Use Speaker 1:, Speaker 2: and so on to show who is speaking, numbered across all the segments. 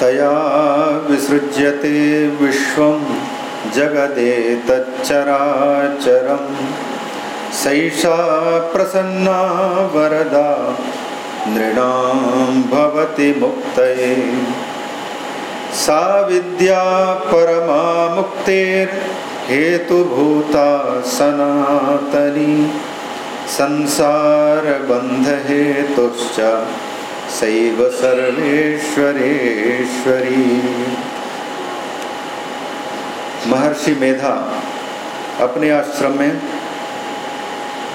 Speaker 1: तया विसृज्यते विश्वं जगदेतच्चराचरं सैषा प्रसन्ना वरदा, नृणां मुक्तये। सा विद्या परमा मुक्तेर्हेतुभूता सनातनी संसारबन्धहेतुश्च सर्वेश्वरेश्वरी। महर्षि मेधा अपने आश्रम में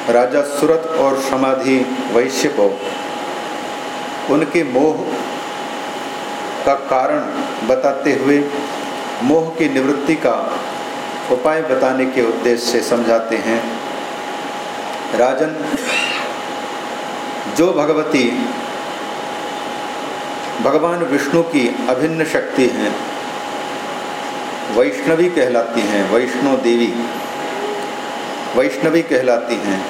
Speaker 1: राजा सुरत और समाधि वैश्य को उनके मोह का कारण बताते हुए मोह की निवृत्ति का उपाय बताने के उद्देश्य से समझाते हैं। राजन, जो भगवती भगवान विष्णु की अभिन्न शक्ति हैं। वैष्णवी कहलाती हैं, वैष्णो देवी। वैष्णवी कहलाती हैं।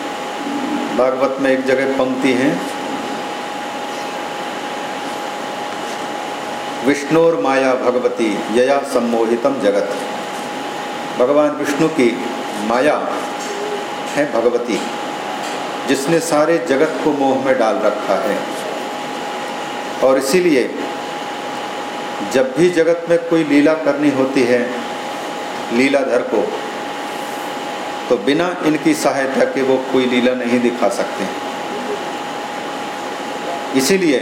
Speaker 1: भागवत में एक जगह पंक्ति है। विष्णुर माया भगवती, यया सम्मोहितम जगत। भगवान विष्णु की माया है भगवती, जिसने सारे जगत को मोह में डाल रखा है। और इसीलिए जब भी जगत में कोई लीला करनी होती है लीलाधर को तो बिना इनकी सहायता के वो कोई लीला नहीं दिखा सकते। इसीलिए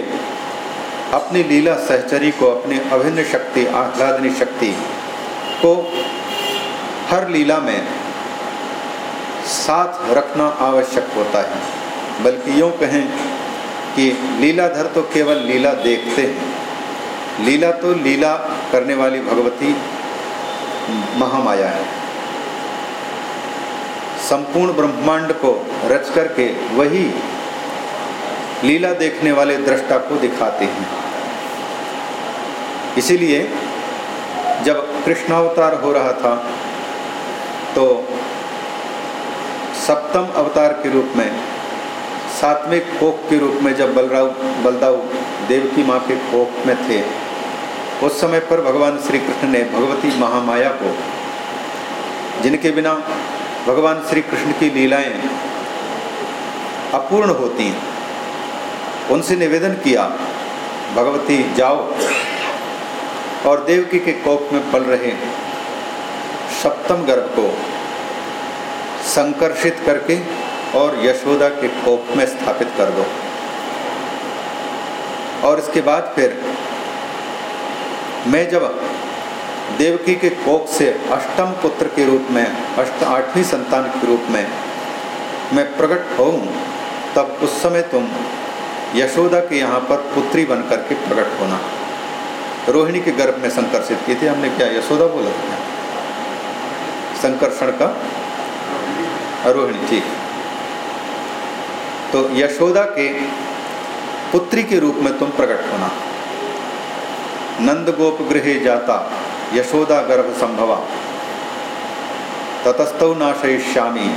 Speaker 1: अपनी लीला सहचरी को, अपनी अभिन्न शक्ति, आह्लादनी शक्ति को हर लीला में साथ रखना आवश्यक होता है। बल्कि यूँ कहें कि लीलाधर तो केवल लीला देखते हैं। लीला तो लीला करने वाली भगवती महामाया है। संपूर्ण ब्रह्मांड को रच करके वही लीला देखने वाले दृष्टा को दिखाते हैं। इसीलिए जब कृष्णावतार हो रहा था तो सप्तम अवतार के रूप में सातवें कोक के रूप में जब बलराव बलदाव देव की माँ के कोक में थे, उस समय पर भगवान श्री कृष्ण ने भगवती महामाया को, जिनके बिना भगवान श्री कृष्ण की लीलाएँ अपूर्ण होती हैं, उनसे निवेदन किया, भगवती जाओ और देवकी के कोप में पल रहे सप्तम गर्भ को संकर्षित करके और यशोदा के कोप में स्थापित कर दो। और इसके बाद फिर, मैं जब देवकी के कोक से अष्टम पुत्र के रूप में, अष्ट आठवीं संतान के रूप में मैं प्रकट होऊं, तब उस समय तुम यशोदा के यहाँ पर पुत्री बन करके प्रकट होना। रोहिणी के गर्भ में संकर्षित की थी, हमने क्या यशोदा बोला था? संकर्षण का? रोहिणी, ठीक। तो यशोदा के पुत्री के रूप में तुम प्रकट होना। नंद गोप गृह जाता, यशोदा गर्भ संभवा। ततस्तव नाशयिष्यामी।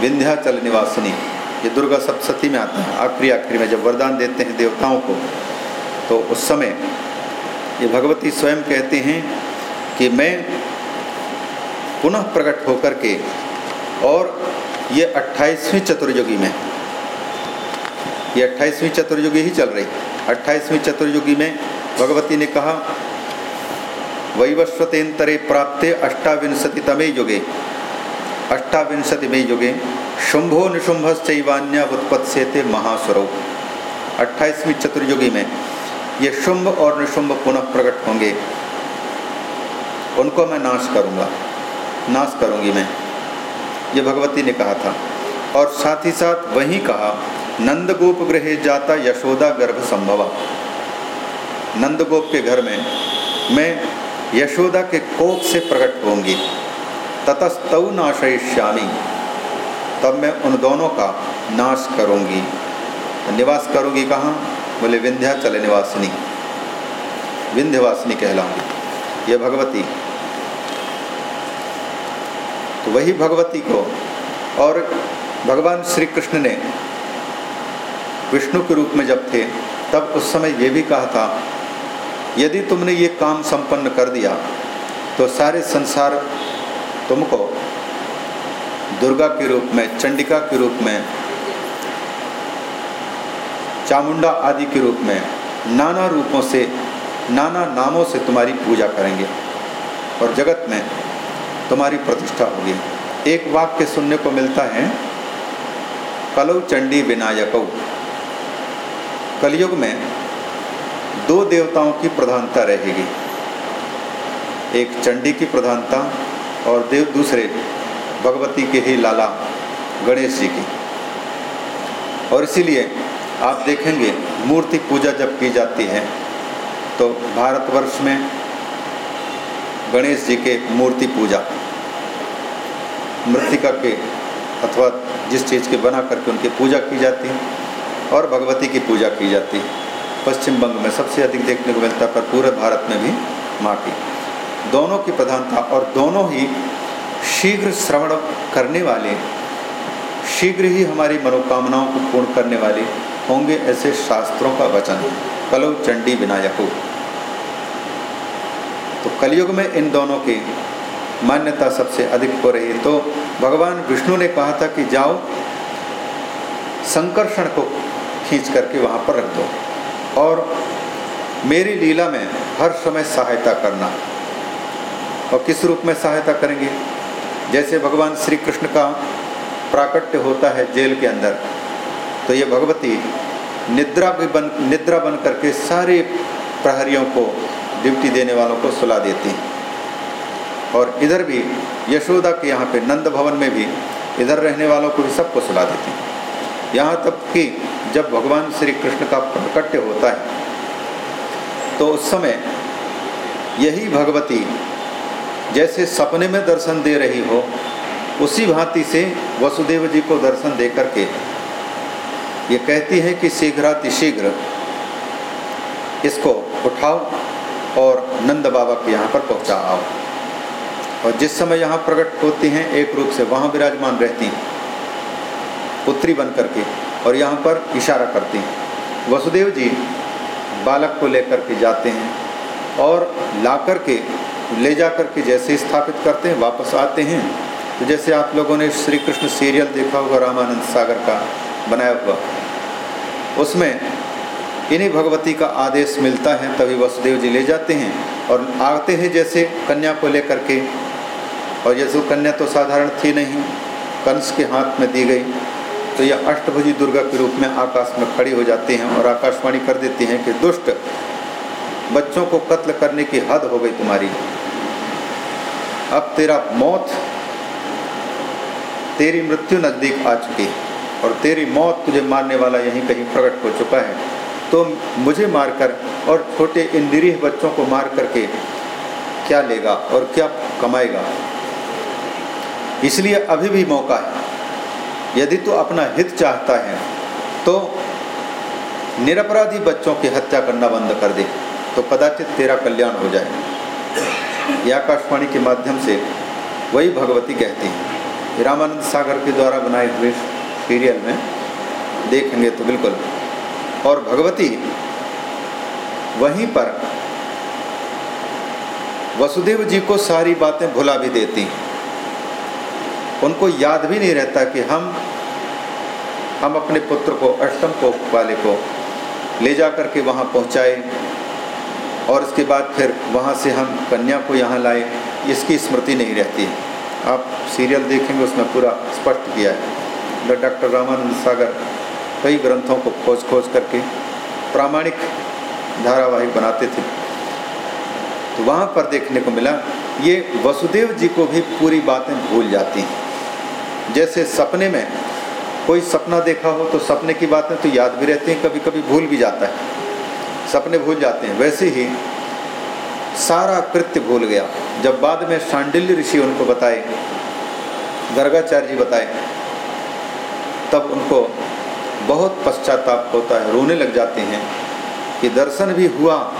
Speaker 1: विंध्याचल निवासिनी, ये दुर्गा सप्तती में आता है। आखिरी आखिरी में जब वरदान देते हैं देवताओं को तो उस समय ये भगवती स्वयं कहते हैं कि मैं पुनः प्रकट होकर के और ये अट्ठाईसवीं चतुर्युगी में। ये अट्ठाईसवीं चतुर्युगी ही चल रही। अट्ठाईसवीं चतुर्युगी में भगवती ने कहा वैवस्वतेन्तरे प्राप्ते अष्टाविंशति तमे युगे। अष्टाविंशति में युगे शुंभो निशुंभश्चैवान्य उत्पत्से थे महासुरव अट्ठाईसवीं चतुर्युगी में ये शुंभ और निशुंभ पुनः प्रकट होंगे। उनको मैं नाश करूँगा। नाश करूँगी मैं। ये भगवती ने कहा था। और साथ ही साथ वही कहा, नंदगोप गृह जाता यशोदा गर्भ संभवा। नंदगोप के घर में मैं यशोदा के कोप से प्रकट होंगी ततस्तव नाशयिष्यामी। तब मैं उन दोनों का नाश करूँगी। निवास करूँगी कहाँ? बोले, विंध्याचल निवासिनी। विंध्यवासिनी कहलाऊँगी। ये भगवती वही भगवती को और भगवान श्री कृष्ण ने विष्णु के रूप में जब थे, तब उस समय ये भी कहा था, यदि तुमने ये काम संपन्न कर दिया तो सारे संसार तुमको दुर्गा के रूप में, चंडिका के रूप में, चामुंडा आदि के रूप में, नाना रूपों से, नाना नामों से तुम्हारी पूजा करेंगे और जगत में तुम्हारी प्रतिष्ठा होगी। एक वाक्य सुनने को मिलता है, कलौ चंडी विनायक। कलयुग में दो देवताओं की प्रधानता रहेगी। एक चंडी की प्रधानता और देव दूसरे, भगवती के ही लाला गणेश जी की। और इसीलिए आप देखेंगे, मूर्ति पूजा जब की जाती है तो भारतवर्ष में गणेश जी के मूर्ति पूजा। मृतिका के अथवा जिस चीज़ के बना करके उनकी पूजा की जाती है और भगवती की पूजा की जाती है। पश्चिम बंग में सबसे अधिक देखने को मिलता है पर पूरे भारत में भी माँ की दोनों की प्रधानता और दोनों ही शीघ्र श्रवण करने वाले, शीघ्र ही हमारी मनोकामनाओं को पूर्ण करने वाले होंगे ऐसे शास्त्रों का वचन। कलौ चंडी विनायको तो कलयुग में इन दोनों की मान्यता सबसे अधिक हो रही है। तो भगवान विष्णु ने कहा था कि जाओ, संकर्षण को खींच करके वहाँ पर रख दो और मेरी लीला में हर समय सहायता करना। और किस रूप में सहायता करेंगे? जैसे भगवान श्री कृष्ण का प्राकट्य होता है जेल के अंदर तो ये भगवती निद्रा भी बन, निद्रा बन करके सारे प्रहरियों को ड्यूटी देने वालों को सुला देती हैं। और इधर भी, यशोदा के यहाँ पे, नंद भवन में भी, इधर रहने वालों को भी सबको सुला देती हैं। यहाँ तक कि जब भगवान श्री कृष्ण का प्रकट्य होता है तो उस समय यही भगवती जैसे सपने में दर्शन दे रही हो, उसी भांति से वसुदेव जी को दर्शन दे करके, ये कहती है कि शीघ्रातिशीघ्र इसको उठाओ और नंद बाबा के यहाँ पर पहुँचा आओ। और जिस समय यहाँ प्रकट होती हैं, एक रूप से वहाँ विराजमान रहती हैं। पुत्री बन करके और यहाँ पर इशारा करती हैं। वसुदेव जी बालक को लेकर के जाते हैं और ला कर के ले जा कर के जैसे स्थापित करते हैं, वापस आते हैं। तो जैसे आप लोगों ने श्री कृष्ण सीरियल देखा होगा, रामानंद सागर का बनाया हुआ। उसमें इन्हीं भगवती का आदेश मिलता है, तभी वसुदेव जी ले जाते हैं और आते हैं जैसे कन्या को लेकर के। और जैसे कन्या तो साधारण थी नहीं, कंस के हाथ में दी गई। तो यह अष्टभुजी दुर्गा के रूप में आकाश में खड़ी हो जाती हैं और आकाशवाणी कर देती हैं कि, दुष्ट, बच्चों को कत्ल करने की हद हो गई तुम्हारी। अब तेरा मौत, तेरी मृत्यु नज़दीक आ चुकी है और तेरी मौत तुझे मारने वाला यहीं कहीं प्रकट हो चुका है। तो मुझे मारकर और छोटे इन निरीह बच्चों को मार करके क्या लेगा और क्या कमाएगा? इसलिए अभी भी मौका है। यदि तू अपना हित चाहता है तो निरपराधी बच्चों की हत्या करना बंद कर दे तो कदाचित तेरा कल्याण हो जाए। यह आकाशवाणी के माध्यम से वही भगवती कहती है। रामानंद सागर के द्वारा बनाए हुए सीरियल में देखेंगे तो बिल्कुल और भगवती वहीं पर वसुदेव जी को सारी बातें भुला भी देती हैं। उनको याद भी नहीं रहता कि हम हम अपने पुत्र को, अष्टम को वाले को ले जा कर के वहाँ पहुँचाए और उसके बाद फिर वहाँ से हम कन्या को यहाँ लाए, इसकी स्मृति नहीं रहती। आप सीरियल देखेंगे, उसमें पूरा स्पष्ट किया है। डॉक्टर रामानंद सागर कई ग्रंथों को खोज खोज करके प्रामाणिक धारावाहिक बनाते थे। तो वहाँ पर देखने को मिला, ये वसुदेव जी को भी पूरी बातें भूल जाती हैं। जैसे सपने में कोई सपना देखा हो तो सपने की बातें तो याद भी रहती हैं कभी कभी भूल भी जाता है। सपने भूल जाते हैं। वैसे ही सारा कृत्य भूल गया। जब बाद में शांडिल्य ऋषि उनको बताए, गर्गाचार्य जी बताए, तब उनको बहुत पश्चाताप होता है, रोने लग जाते हैं कि दर्शन भी हुआ,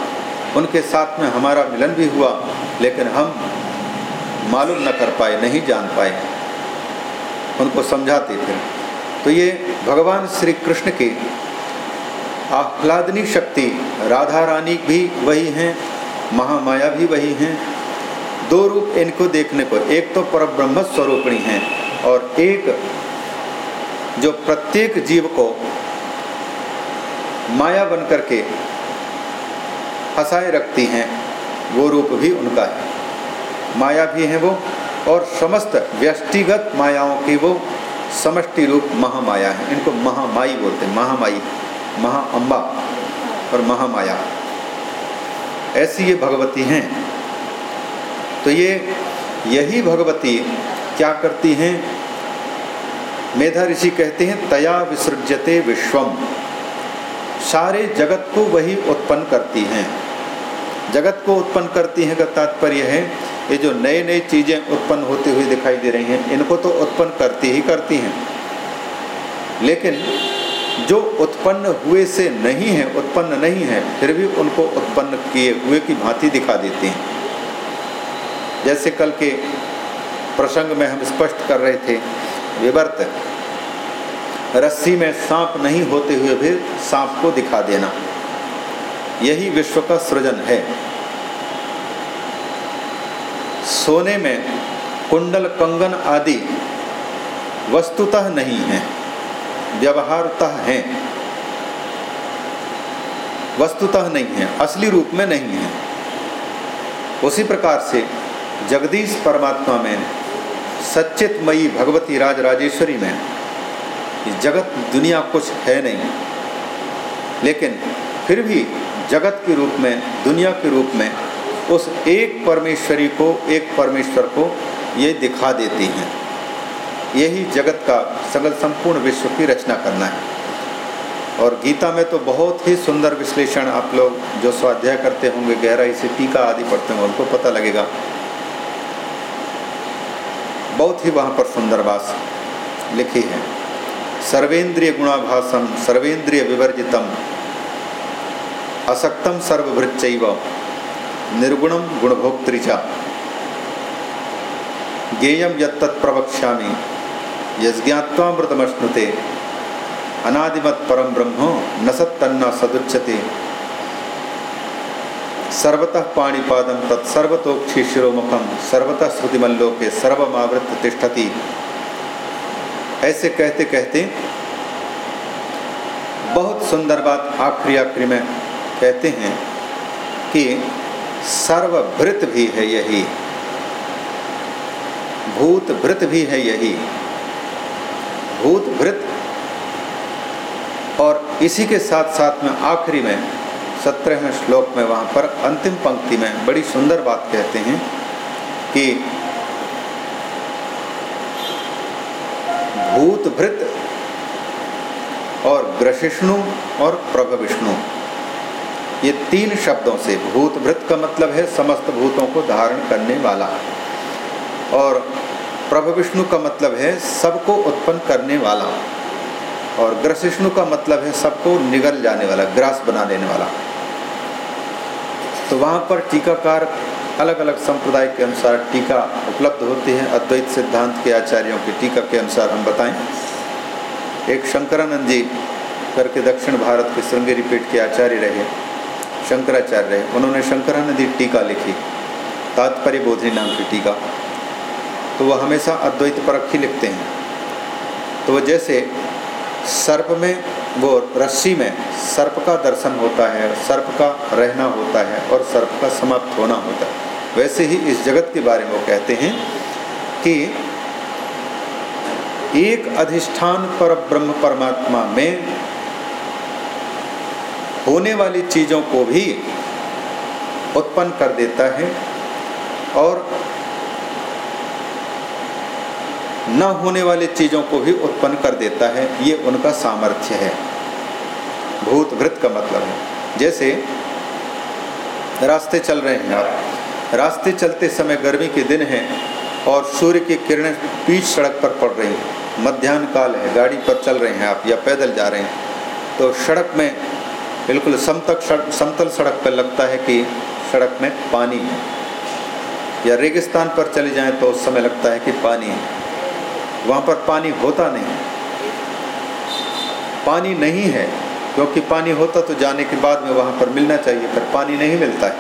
Speaker 1: उनके साथ में हमारा मिलन भी हुआ, लेकिन हम मालूम न कर पाए, नहीं जान पाए। उनको समझाते थे। तो ये भगवान श्री कृष्ण के आह्लादनी शक्ति, राधा रानी भी वही हैं, महामाया भी वही हैं। दो रूप इनको देखने को, एक तो पर ब्रह्म स्वरूपिणी हैं और एक जो प्रत्येक जीव को माया बन करके फंसाए रखती हैं, वो रूप भी उनका है। माया भी है वो, और समस्त व्यष्टिगत मायाओं की वो समष्टि रूप महामाया है। इनको महामाई बोलते हैं। महामाई महाअंबा और महामाया। ऐसी ये भगवती हैं। तो ये, यही भगवती क्या करती हैं? मेधा ऋषि कहते हैं, तया विसृजते विश्वम। सारे जगत को वही उत्पन्न करती हैं। जगत को उत्पन्न करती हैं का तात्पर्य है, ये जो नए नई चीज़ें उत्पन्न होती हुई दिखाई दे रही हैं, इनको तो उत्पन्न करती ही करती हैं। लेकिन जो उत्पन्न हुए से नहीं है, उत्पन्न नहीं है, फिर भी उनको उत्पन्न किए हुए की भांति दिखा देते हैं। जैसे कल के प्रसंग में हम स्पष्ट कर रहे थे विवर्त। रस्सी में सांप नहीं होते हुए भी सांप को दिखा देना। यही विश्व का सृजन है। सोने में कुंडल कंगन आदि वस्तुतः नहीं है, व्यवहारतः हैं। वस्तुतः नहीं है, असली रूप में नहीं है। उसी प्रकार से जगदीश परमात्मा में सच्चितमयी भगवती राज राजेश्वरी में जगत दुनिया कुछ है नहीं। लेकिन फिर भी जगत के रूप में, दुनिया के रूप में उस एक परमेश्वरी को, एक परमेश्वर को ये दिखा देती हैं। यही जगत का सगल संपूर्ण विश्व की रचना करना है। और गीता में तो बहुत ही सुंदर विश्लेषण आप लोग जो स्वाध्याय करते होंगे, गहराई से टीका आदि पढ़ते होंगे, उनको पता लगेगा बहुत ही वहाँ पर सुंदर बात लिखी है। सर्वेंद्रिय गुणाभासम, सर्वेंद्रिय विवर्जितम, असक्तम सर्वभृच निर्गुणम गुणभोक्तृचा यत्तत् प्रवक्ष्यामि, यज्ञात्वामृतमश्नुते, अनादिमत परम ब्रह्म, न सत्तन्न सदुच्यते। सर्वतः पाणीपादम तत्सर्वतोक्षी शिरोमुखम सर्वतः श्रुतिमल्लोके सर्वमावृत तिष्ठति। ऐसे कहते कहते बहुत सुंदर बात आखिरी आखिरी में कहते हैं कि सर्वभृत भी है यही भूत भृत भी है यही भूत भृत और इसी के साथ साथ में आखिरी में सत्रहवें श्लोक में वहाँ पर अंतिम पंक्ति में बड़ी सुंदर बात कहते हैं कि भूत भृत और ग्रशिष्णु और प्रभ विष्णु ये तीन शब्दों से भूत भृत का मतलब है समस्त भूतों को धारण करने वाला। और प्रभ विष्णु का मतलब है सबको उत्पन्न करने वाला। और ग्रसिष्णु का मतलब है सबको निगल जाने वाला, ग्रास बना देने वाला। तो वहाँ पर टीकाकार अलग अलग संप्रदाय के अनुसार टीका उपलब्ध होती है। अद्वैत सिद्धांत के आचार्यों के टीका के अनुसार हम बताएँ। एक शंकरानंद जी करके दक्षिण भारत के श्रृंगेरी पीठ के आचार्य रहे, शंकराचार्य रहे। उन्होंने शंकरानंदी टीका लिखी, तात्पर्य बोधनी नाम की टीका। तो वह हमेशा अद्वैत परख ही लिखते हैं। तो वह जैसे सर्प में वो रस्सी में सर्प का दर्शन होता है, सर्प का रहना होता है और सर्प का समाप्त होना होता है। वैसे ही इस जगत के बारे में वो कहते हैं कि एक अधिष्ठान पर ब्रह्म परमात्मा में होने वाली चीज़ों को भी उत्पन्न कर देता है और न होने वाली चीज़ों को भी उत्पन्न कर देता है, ये उनका सामर्थ्य है। भूत भृत का मतलब है। जैसे, रास्ते चल रहे हैं आप। रास्ते चलते समय गर्मी के दिन हैं और सूर्य की किरणें पीछ सड़क पर पड़ रही हैं। मध्यान्ह काल है, गाड़ी पर चल रहे हैं आप या पैदल जा रहे हैं। तो सड़क में, बिल्कुल समतक सड़क समतल सड़क पर लगता है कि सड़क में पानी है। या रेगिस्तान पर चले जाएँ तो उस समय लगता है कि पानी है। वहाँ पर पानी होता नहीं। पानी नहीं है, क्योंकि पानी होता तो जाने के बाद में वहाँ पर मिलना चाहिए, पर पानी नहीं मिलता है।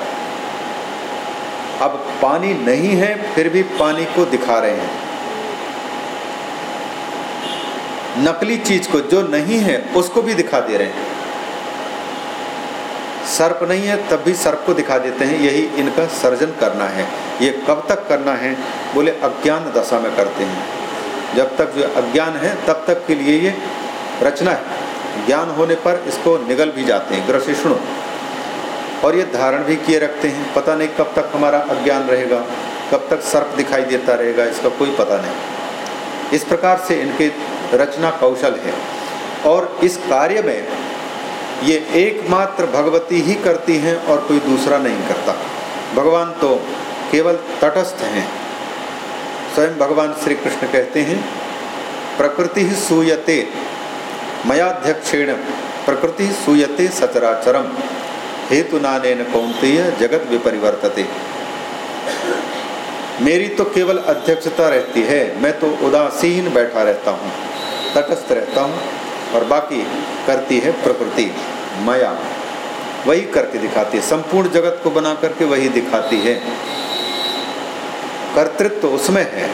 Speaker 1: अब पानी नहीं है, फिर भी पानी को दिखा रहे हैं। नकली चीज़ को जो नहीं है, उसको भी दिखा दे रहे हैं। सर्प नहीं है, तब भी सर्प को दिखा देते हैं, यही इनका सर्जन करना है। ये कब तक करना है, बोले अज्ञान दशा में करते हैं। जब तक जो अज्ञान है, तब तक के लिए ये रचना है। ज्ञान होने पर इसको निगल भी जाते हैं। ग्रसिष्णु और ये धारण भी किए रखते हैं। पता नहीं कब तक हमारा अज्ञान रहेगा, कब तक सर्प दिखाई देता रहेगा, इसका कोई पता नहीं। इस प्रकार से इनके रचना कौशल है। और इस कार्य में ये एकमात्र भगवती ही करती हैं और कोई दूसरा नहीं करता। भगवान तो केवल तटस्थ हैं। स्वयं भगवान श्री कृष्ण कहते हैं, प्रकृति ही सूयते मयाध्यक्षेण प्रकृति सूयते सचराचरम। हेतु नानेन कौंतेय जगत विपरिवर्तते। मेरी तो केवल अध्यक्षता रहती है, मैं तो उदासीन बैठा रहता हूँ, तटस्थ रहता हूँ, और बाकी करती है प्रकृति, माया। वही करके दिखाती है, संपूर्ण जगत को बना करके वही दिखाती है। कर्तृत्व तो उसमें है,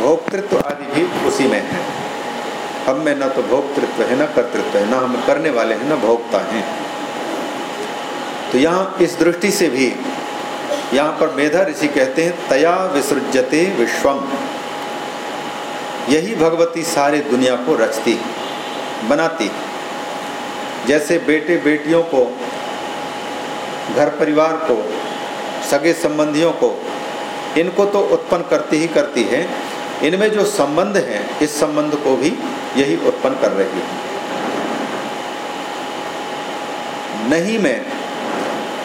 Speaker 1: भोक्तृत्व आदि भी उसी में है। हम में न तो भोक्तृत्व है, न कर्तृत्व है, न हम करने वाले हैं, न भोक्ता हैं। तो यहाँ इस दृष्टि से भी यहाँ पर मेधा ऋषि कहते हैं, तया विसृजते विश्वम। यही भगवती सारे दुनिया को रचती, बनाती। जैसे बेटे बेटियों को, घर परिवार को, सगे संबंधियों को इनको तो उत्पन्न करती ही करती है। इनमें जो संबंध है, इस संबंध को भी यही उत्पन्न कर रही है। नहीं में,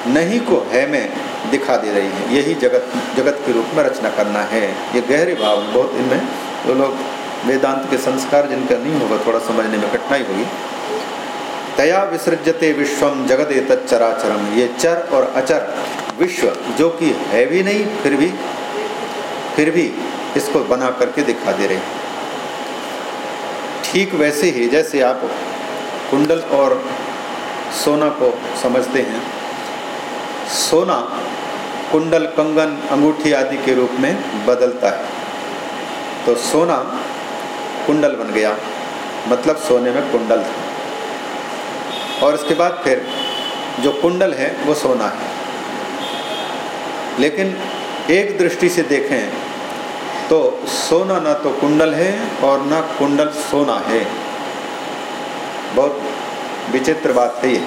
Speaker 1: नहीं को है में दिखा दे रही है। यही जगत जगत के रूप में रचना करना है। ये गहरे भाव बहुत इनमें। जो लोग वेदांत के संस्कार जिनका नहीं होगा, थोड़ा समझने में कठिनाई होगी। तया विसृजते विश्वम जगत तच्चराचरम ये चर और अचर विश्व, जो कि है भी नहीं, फिर भी फिर भी इसको बना करके दिखा दे रहे हैं। ठीक वैसे ही जैसे आप कुंडल और सोना को समझते हैं, सोना कुंडल, कंगन, अंगूठी आदि के रूप में बदलता है। तो सोना कुंडल बन गया मतलब सोने में कुंडल था। और इसके बाद फिर जो कुंडल है, वो सोना है। लेकिन एक दृष्टि से देखें तो सोना ना तो कुंडल है और ना कुंडल सोना है। बहुत विचित्र बात है ये।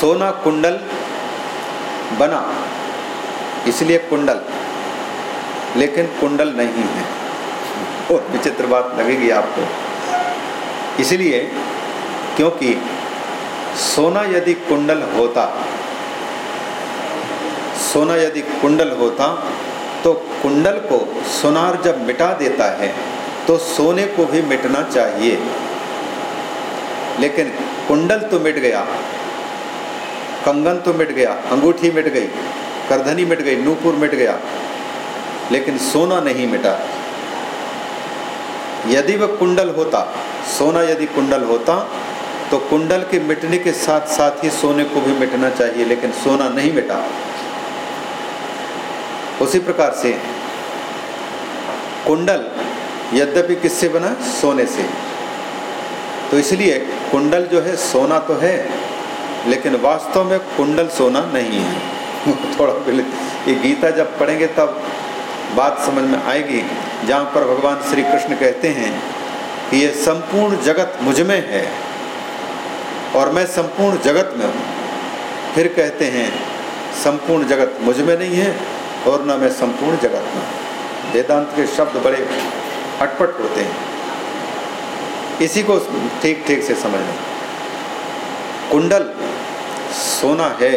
Speaker 1: सोना कुंडल बना, इसलिए कुंडल, लेकिन कुंडल नहीं है। और विचित्र बात लगेगी आपको। इसलिए, क्योंकि सोना यदि कुंडल होता सोना यदि कुंडल होता तो कुंडल को सोनार जब मिटा देता है तो सोने को भी मिटना चाहिए। लेकिन कुंडल तो मिट गया, कंगन तो मिट गया, अंगूठी मिट गई, करधनी मिट गई, नूपुर मिट गया, लेकिन सोना नहीं मिटा। यदि वह कुंडल होता, सोना यदि कुंडल होता तो कुंडल के मिटने के साथ साथ ही सोने को भी मिटना चाहिए, लेकिन सोना नहीं मिटा। उसी प्रकार से कुंडल यद्यपि किससे बना? सोने से। तो इसलिए कुंडल जो है, सोना तो है, लेकिन वास्तव में कुंडल सोना नहीं है। थोड़ा पहले ये गीता जब पढ़ेंगे, तब बात समझ में आएगी, जहाँ पर भगवान श्री कृष्ण कहते हैं कि ये संपूर्ण जगत मुझमें है और मैं संपूर्ण जगत में हूँ। फिर कहते हैं, संपूर्ण जगत मुझमें नहीं है और न मैं संपूर्ण जगत में वेदांत के शब्द बड़े अटपट होते हैं। इसी को ठीक ठीक से समझना कुंडल सोना है,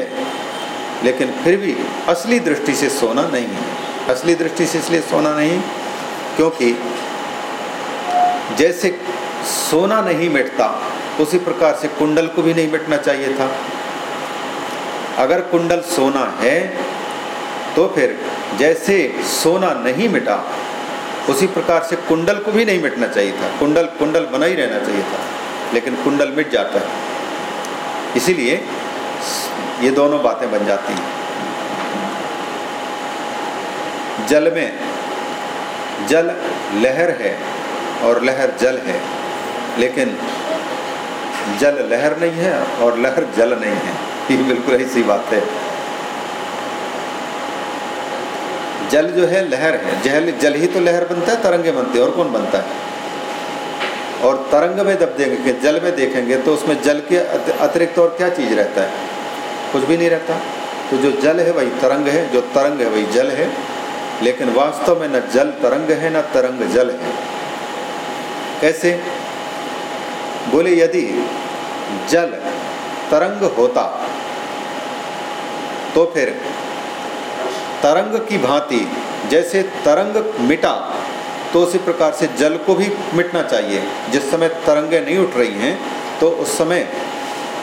Speaker 1: लेकिन फिर भी असली दृष्टि से सोना नहीं है। असली दृष्टि से इसलिए सोना नहीं, क्योंकि जैसे सोना नहीं मिटता, उसी प्रकार से कुंडल को भी नहीं मिटना चाहिए था। अगर कुंडल सोना है तो फिर जैसे सोना नहीं मिटा, उसी प्रकार से कुंडल को भी नहीं मिटना चाहिए था। कुंडल कुंडल बना ही रहना चाहिए था, लेकिन कुंडल मिट जाता है। इसीलिए ये दोनों बातें बन जाती हैं। जल में, जल लहर है और लहर जल है, लेकिन जल लहर नहीं है और लहर जल नहीं है। ये बिल्कुल ऐसी बात है। जल जो है लहर है। जल जल ही तो लहर बनता है, तरंगे बनते हैं। और कौन बनता है? और तरंग में जब देखेंगे जल में देखेंगे तो उसमें जल के अतिरिक्त और क्या चीज़ रहता है? कुछ भी नहीं रहता। तो जो जल है वही तरंग है, जो तरंग है वही जल है। लेकिन वास्तव में न जल तरंग है, न तरंग जल है। कैसे? बोले, यदि जल तरंग होता तो फिर तरंग की भांति, जैसे तरंग मिटा तो उसी प्रकार से जल को भी मिटना चाहिए। जिस समय तरंगें नहीं उठ रही हैं तो उस समय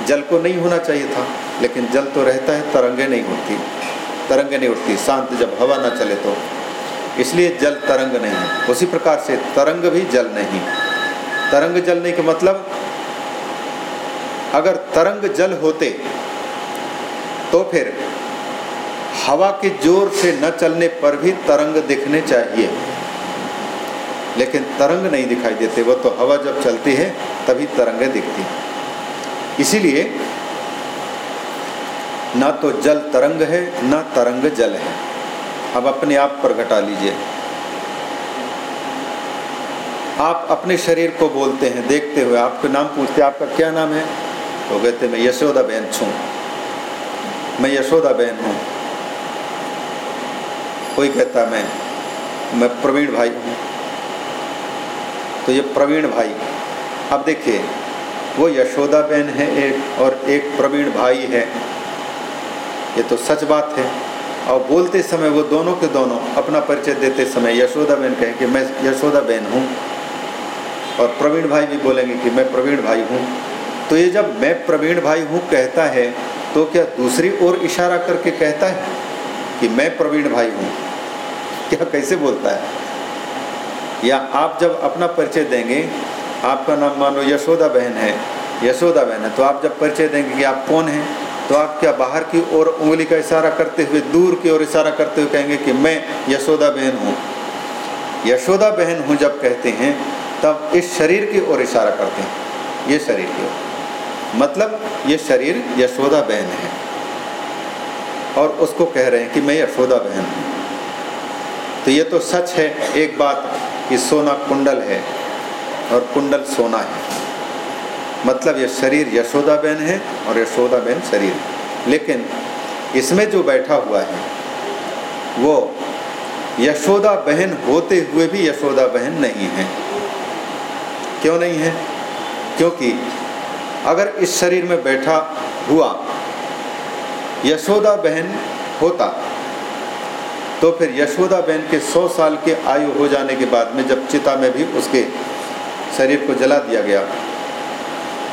Speaker 1: जल को नहीं होना चाहिए था। लेकिन जल तो रहता है, तरंगें नहीं होती तरंगें नहीं उठती, शांत जब हवा ना चले तो। इसलिए जल तरंग नहीं है। उसी प्रकार से तरंग भी जल नहीं। तरंग जल नहीं का मतलब अगर तरंग जल होते तो फिर हवा के ज़ोर से न चलने पर भी तरंग दिखने चाहिए। लेकिन तरंग नहीं दिखाई देते, वो तो हवा जब चलती है, तभी तरंगें दिखती इसीलिए ना तो जल तरंग है, ना तरंग जल है। अब अपने आप पर घटा लीजिए। आप अपने शरीर को बोलते हैं, देखते हुए आपके नाम पूछते आपका क्या नाम है? तो कहते मैं यशोदा बहन छू। मैं यशोदा बहन हूँ। कोई कहता मैं मैं प्रवीण भाई हूँ। तो ये प्रवीण भाई, अब देखिए, वो यशोदा बहन है एक और एक प्रवीण भाई है। ये तो सच बात है। और बोलते समय वो दोनों के दोनों अपना परिचय देते समय यशोदा बहन कहें कि, मैं यशोदा बहन हूँ। और प्रवीण भाई भी बोलेंगे कि, मैं प्रवीण भाई हूँ। तो ये जब मैं प्रवीण भाई हूँ कहता है तो क्या दूसरी ओर इशारा करके कहता है? कि मैं प्रवीण भाई हूँ। क्या कैसे बोलता है? या आप जब अपना परिचय देंगे, आपका नाम मानो यशोदा बहन है, यशोदा बहन है तो आप जब परिचय देंगे कि आप कौन हैं तो आप क्या बाहर की ओर उंगली का इशारा करते हुए, दूर की ओर इशारा करते हुए कहेंगे कि मैं यशोदा बहन हूँ। यशोदा बहन हूँ जब कहते हैं, तब इस शरीर की ओर इशारा करते हैं। ये शरीर की ओर। मतलब ये शरीर यशोदा बहन है। और उसको कह रहे हैं कि मैं यशोदा बहन हूँ। तो ये तो सच है, एक बात कि सोना कुंडल है और कुंडल सोना है। मतलब ये शरीर यशोदा बहन है और यशोदा बहन शरीर लेकिन इसमें जो बैठा हुआ है, वो यशोदा बहन होते हुए भी यशोदा बहन नहीं है। क्यों नहीं है? क्योंकि अगर इस शरीर में बैठा हुआ यशोदा बहन होता। तो फिर यशोदा बहन के सौ साल के आयु हो जाने के बाद में जब चिता में भी उसके शरीर को जला दिया गया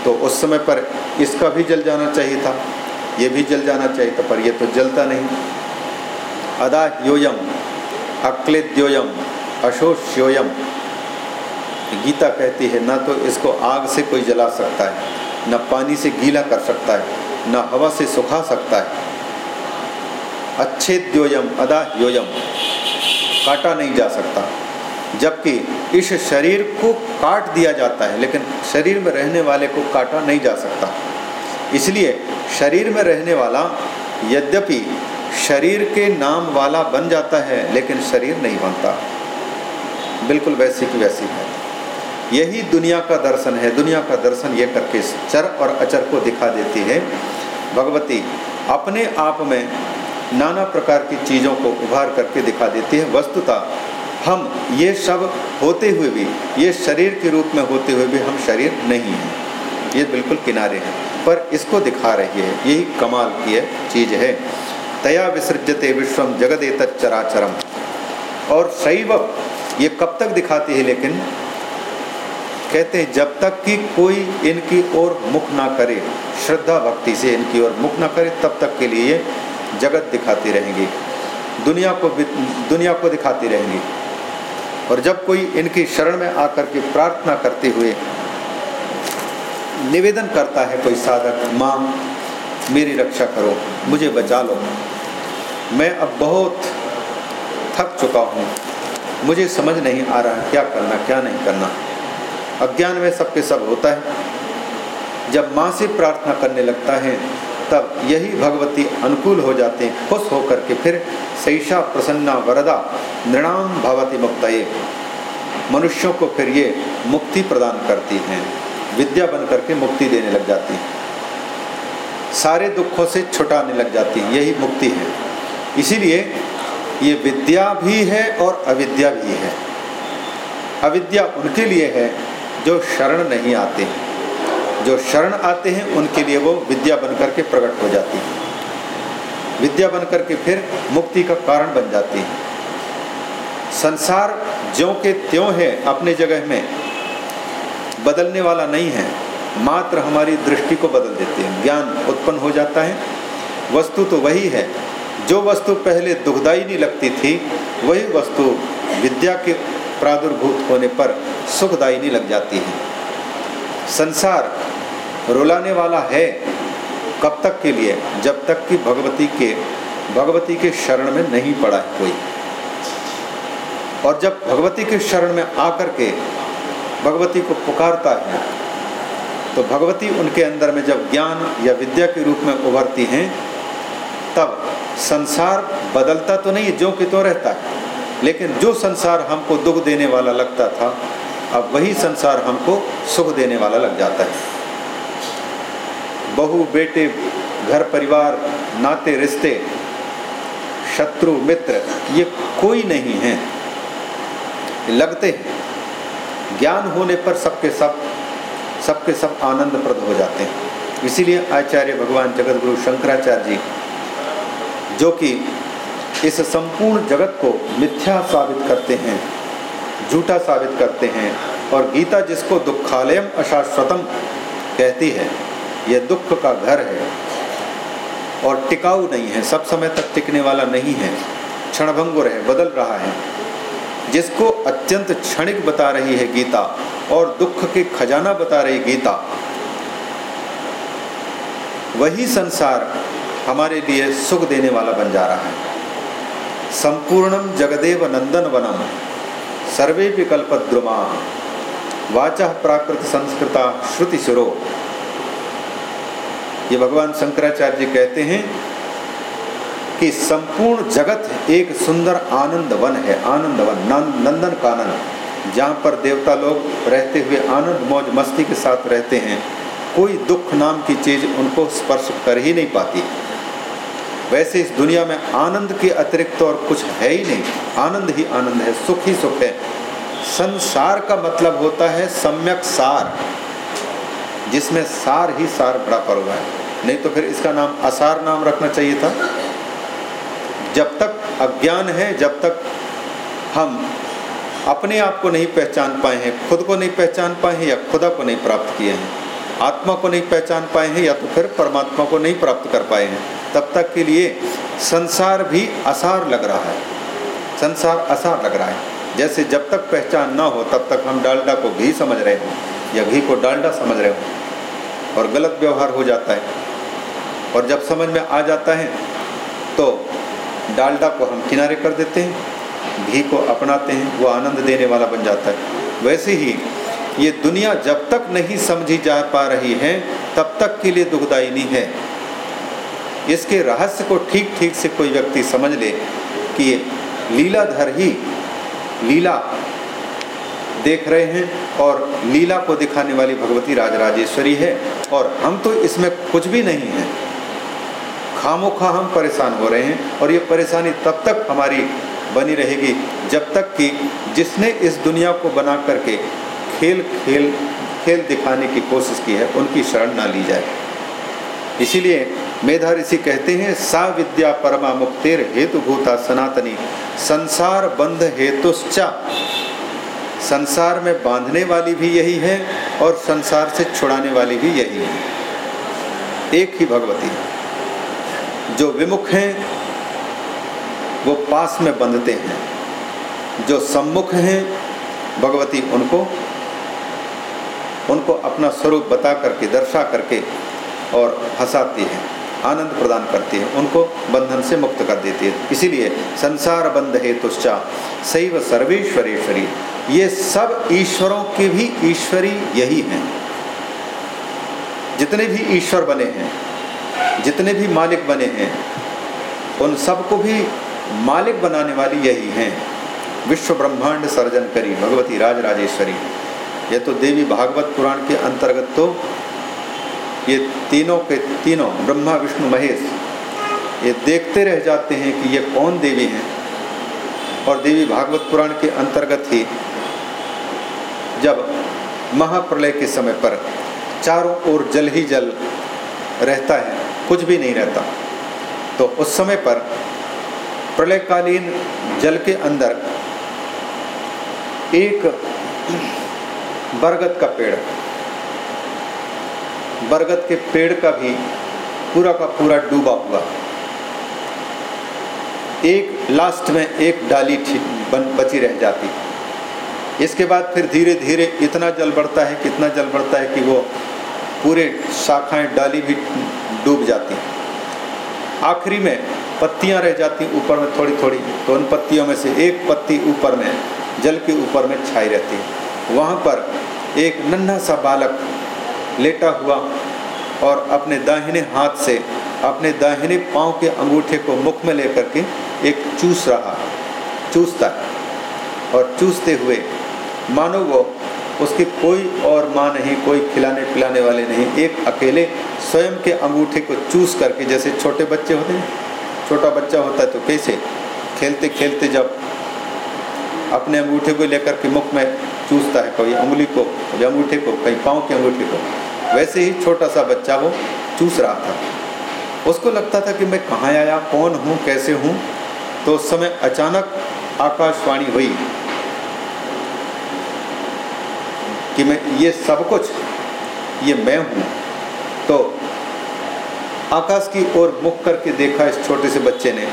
Speaker 1: तो उस समय पर इसका भी जल जाना चाहिए था, ये भी जल जाना चाहिए था, पर ये तो जलता नहीं। अदा योयम अक्लिद्योयम, अशोष्योयम। गीता कहती है, ना तो इसको आग से कोई जला सकता है, न पानी से गीला कर सकता है। न हवा से सुखा सकता है। अच्छे द्योयम, अदा योयम काटा नहीं जा सकता। जबकि इस शरीर को काट दिया जाता है, लेकिन शरीर में रहने वाले को काटा नहीं जा सकता। इसलिए शरीर में रहने वाला, यद्यपि शरीर के नाम वाला बन जाता है, लेकिन शरीर नहीं बनता। बिल्कुल वैसी की वैसी है। यही दुनिया का दर्शन है। दुनिया का दर्शन ये करके चर और अचर को दिखा देती है। भगवती, अपने आप में नाना प्रकार की चीज़ों को उभार करके दिखा देती है। वस्तुता हम ये सब होते हुए भी, ये शरीर के रूप में होते हुए भी हम शरीर नहीं हैं। ये बिल्कुल किनारे हैं। पर इसको दिखा रही है। यही कमाल की है, चीज़ है। तया विसर्जते विश्वम जगदेत चराचरम और शैव, ये कब तक दिखाती है लेकिन कहते हैं, जब तक कि कोई इनकी ओर मुख ना करे, श्रद्धा भक्ति से इनकी ओर मुख ना करे, तब तक के लिए जगत दिखाती रहेंगी। दुनिया को दुनिया को दिखाती रहेंगी। और जब कोई इनकी शरण में आकर के प्रार्थना करते हुए निवेदन करता है, कोई साधक, माँ, मेरी रक्षा करो, मुझे बचा लो। मैं अब बहुत थक चुका हूँ, मुझे समझ नहीं आ रहा क्या करना, क्या नहीं करना। अज्ञान में सबके सब होता है। जब माँ से प्रार्थना करने लगता है, तब यही भगवती अनुकूल हो जाते हैं, खुश होकर के फिर सैषा प्रसन्ना, वरदा, नृणाम भवती मुक्त मनुष्यों को फिर ये मुक्ति प्रदान करती हैं, विद्या बन करके मुक्ति देने लग जाती है। सारे दुखों से छुटाने लग जाती है, यही मुक्ति है। इसीलिए ये विद्या भी है और अविद्या भी है। अविद्या उनके लिए है जो शरण नहीं आते हैं, जो शरण आते हैं, उनके लिए वो विद्या बनकर के प्रकट हो जाती है। विद्या बनकर के फिर मुक्ति का कारण बन जाती है। संसार ज्यों के त्यों है अपने जगह में, बदलने वाला नहीं है, मात्र हमारी दृष्टि को बदल देते हैं। ज्ञान उत्पन्न हो जाता है, वस्तु तो वही है, जो वस्तु पहले दुखदाई नहीं लगती थी, वही वस्तु विद्या के प्रादुर्भूत होने पर सुखदायी नहीं लग जाती है। संसार रुलाने वाला है कब तक के लिए? जब तक कि भगवती के भगवती के शरण में नहीं पड़ा है कोई। और जब भगवती के शरण में आकर के भगवती को पुकारता है तो भगवती उनके अंदर में जब ज्ञान या विद्या के रूप में उभरती हैं, तब संसार बदलता तो नहीं जो कि तो रहता है। लेकिन जो संसार हमको दुख देने वाला लगता था, अब वही संसार हमको सुख देने वाला लग जाता है। बहू, बेटे, घर परिवार, नाते, रिश्ते, शत्रु, मित्र, ये कोई नहीं है। लगते हैं। ज्ञान होने पर सबके सब सबके सब सब आनंदप्रद हो जाते हैं। इसीलिए आचार्य भगवान जगत गुरु शंकराचार्य जी, जो कि इस संपूर्ण जगत को मिथ्या साबित करते हैं, झूठा साबित करते हैं और गीता जिसको दुखालयम अशाश्वतम कहती है, यह दुख का घर है। और टिकाऊ नहीं है, सब समय तक टिकने वाला नहीं है क्षणभंगुर है बदल रहा है। जिसको अत्यंत क्षणिक बता रही है गीता और दुख के खजाना बता रही गीता, वही संसार हमारे लिए सुख देने वाला बन जा रहा है। संपूर्णम जगदेव नंदन वनम सर्वे विकल्प द्रुमा वाचा प्राकृत संस्कृता श्रुति सुरो ये भगवान शंकराचार्य जी कहते हैं कि संपूर्ण जगत एक सुंदर आनंद वन है आनंद वन नंदन कानन, जहाँ पर देवता लोग रहते हुए आनंद, मौज, मस्ती के साथ रहते हैं, कोई दुख नाम की चीज़ उनको स्पर्श कर ही नहीं पाती। वैसे इस दुनिया में आनंद के अतिरिक्त और कुछ है ही नहीं। आनंद ही आनंद है, सुख ही सुख है। संसार का मतलब होता है सम्यक सार, जिसमें सार ही सार बड़ा पड़ हुआ है। नहीं तो फिर इसका नाम असार नाम रखना चाहिए था। जब तक अज्ञान है, जब तक हम अपने आप को नहीं पहचान पाए हैं, खुद को नहीं पहचान पाए हैं या खुदा को नहीं प्राप्त किए हैं, आत्मा को नहीं पहचान पाए हैं या तो फिर परमात्मा को नहीं प्राप्त कर पाए हैं। तब तक के लिए संसार भी आसार लग रहा है। संसार आसार लग रहा है। जैसे जब तक पहचान ना हो, तब तक हम डालडा को घी समझ रहे हों, या घी को डालडा समझ रहे हों, और गलत व्यवहार हो जाता है। और जब समझ में आ जाता है तो डालडा को हम किनारे कर देते हैं घी को अपनाते हैं, वो आनंद देने वाला बन जाता है। वैसे ही ये दुनिया जब तक नहीं समझी जा पा रही है, तब तक के लिए दुखदायिनी है। इसके रहस्य को ठीक ठीक से कोई व्यक्ति समझ ले कि ये लीलाधर ही लीला देख रहे हैं और लीला को दिखाने वाली भगवती राजराजेश्वरी है और हम तो इसमें कुछ भी नहीं है। खामो खा हम परेशान हो रहे हैं और ये परेशानी तब तक हमारी बनी रहेगी जब तक कि जिसने इस दुनिया को बना करके खेल खेल खेल दिखाने की कोशिश की है, उनकी शरण ना ली जाए। इसीलिए मेधा ऋषि कहते हैं, सा विद्या परमा मुक्तिर हेतु भूता सनातनी। संसार बंध हेतुश्चा। संसार में बांधने वाली भी यही है और संसार से छुड़ाने वाली भी यही है। एक ही भगवती जो विमुख हैं, वो पास में बंधते हैं। जो सम्मुख हैं, भगवती उनको उनको अपना स्वरूप बता करके, दर्शा करके और हंसाती है, आनंद प्रदान करती है, उनको बंधन से मुक्त कर देती है। इसीलिए संसार बंध है तुष्चा सैव सर्वेश्वरेश्वरी। ये सब ईश्वरों के भी ईश्वरी यही हैं। जितने भी ईश्वर बने हैं, जितने भी मालिक बने हैं, उन सबको भी मालिक बनाने वाली यही हैं। विश्व ब्रह्मांड सर्जन करी, भगवती राज राजेश्वरी ये तो देवी भागवत पुराण के अंतर्गत तो ये तीनों के तीनों, ब्रह्मा, विष्णु, महेश, ये देखते रह जाते हैं कि ये कौन देवी हैं। और देवी भागवत पुराण के अंतर्गत ही जब महाप्रलय के समय पर चारों ओर जल ही जल रहता है, कुछ भी नहीं रहता तो उस समय पर प्रलयकालीन जल के अंदर एक बरगद का पेड़ बरगद के पेड़ का भी पूरा का पूरा डूबा हुआ। एक लास्ट में एक डाली बन, बची रह जाती। इसके बाद फिर धीरे धीरे इतना जल बढ़ता है, कितना जल बढ़ता है कि वो पूरे शाखाएँ, डाली भी डूब जाती। आखिरी में पत्तियाँ रह जाती, ऊपर में थोड़ी थोड़ी तो उन पत्तियों में से एक पत्ती ऊपर में, जल के ऊपर में छाई रहती। है वहाँ पर एक नन्हा सा बालक लेटा हुआ और अपने दाहिने हाथ से अपने दाहिने पाँव के अंगूठे को मुख में लेकर के एक चूस रहा चूसता है। और चूसते हुए, मानो वो उसकी कोई और माँ नहीं, कोई खिलाने पिलाने वाले नहीं, एक अकेले स्वयं के अंगूठे को चूस करके, जैसे छोटे बच्चे होते हैं। छोटा बच्चा होता है तो कैसे? खेलते खेलते जब अपने अंगूठे को लेकर के मुख में चूसता है कभी उंगली को कभी अंगूठे को कहीं पाँव के अंगूठे को वैसे ही छोटा सा बच्चा वो चूस रहा था। उसको लगता था कि मैं कहाँ आया, कौन हूँ, कैसे हूँ? तो उस समय अचानक आकाशवाणी हुई कि मैं, ये सब कुछ, ये मैं हूँ। तो आकाश की ओर मुख करके देखा इस छोटे से बच्चे ने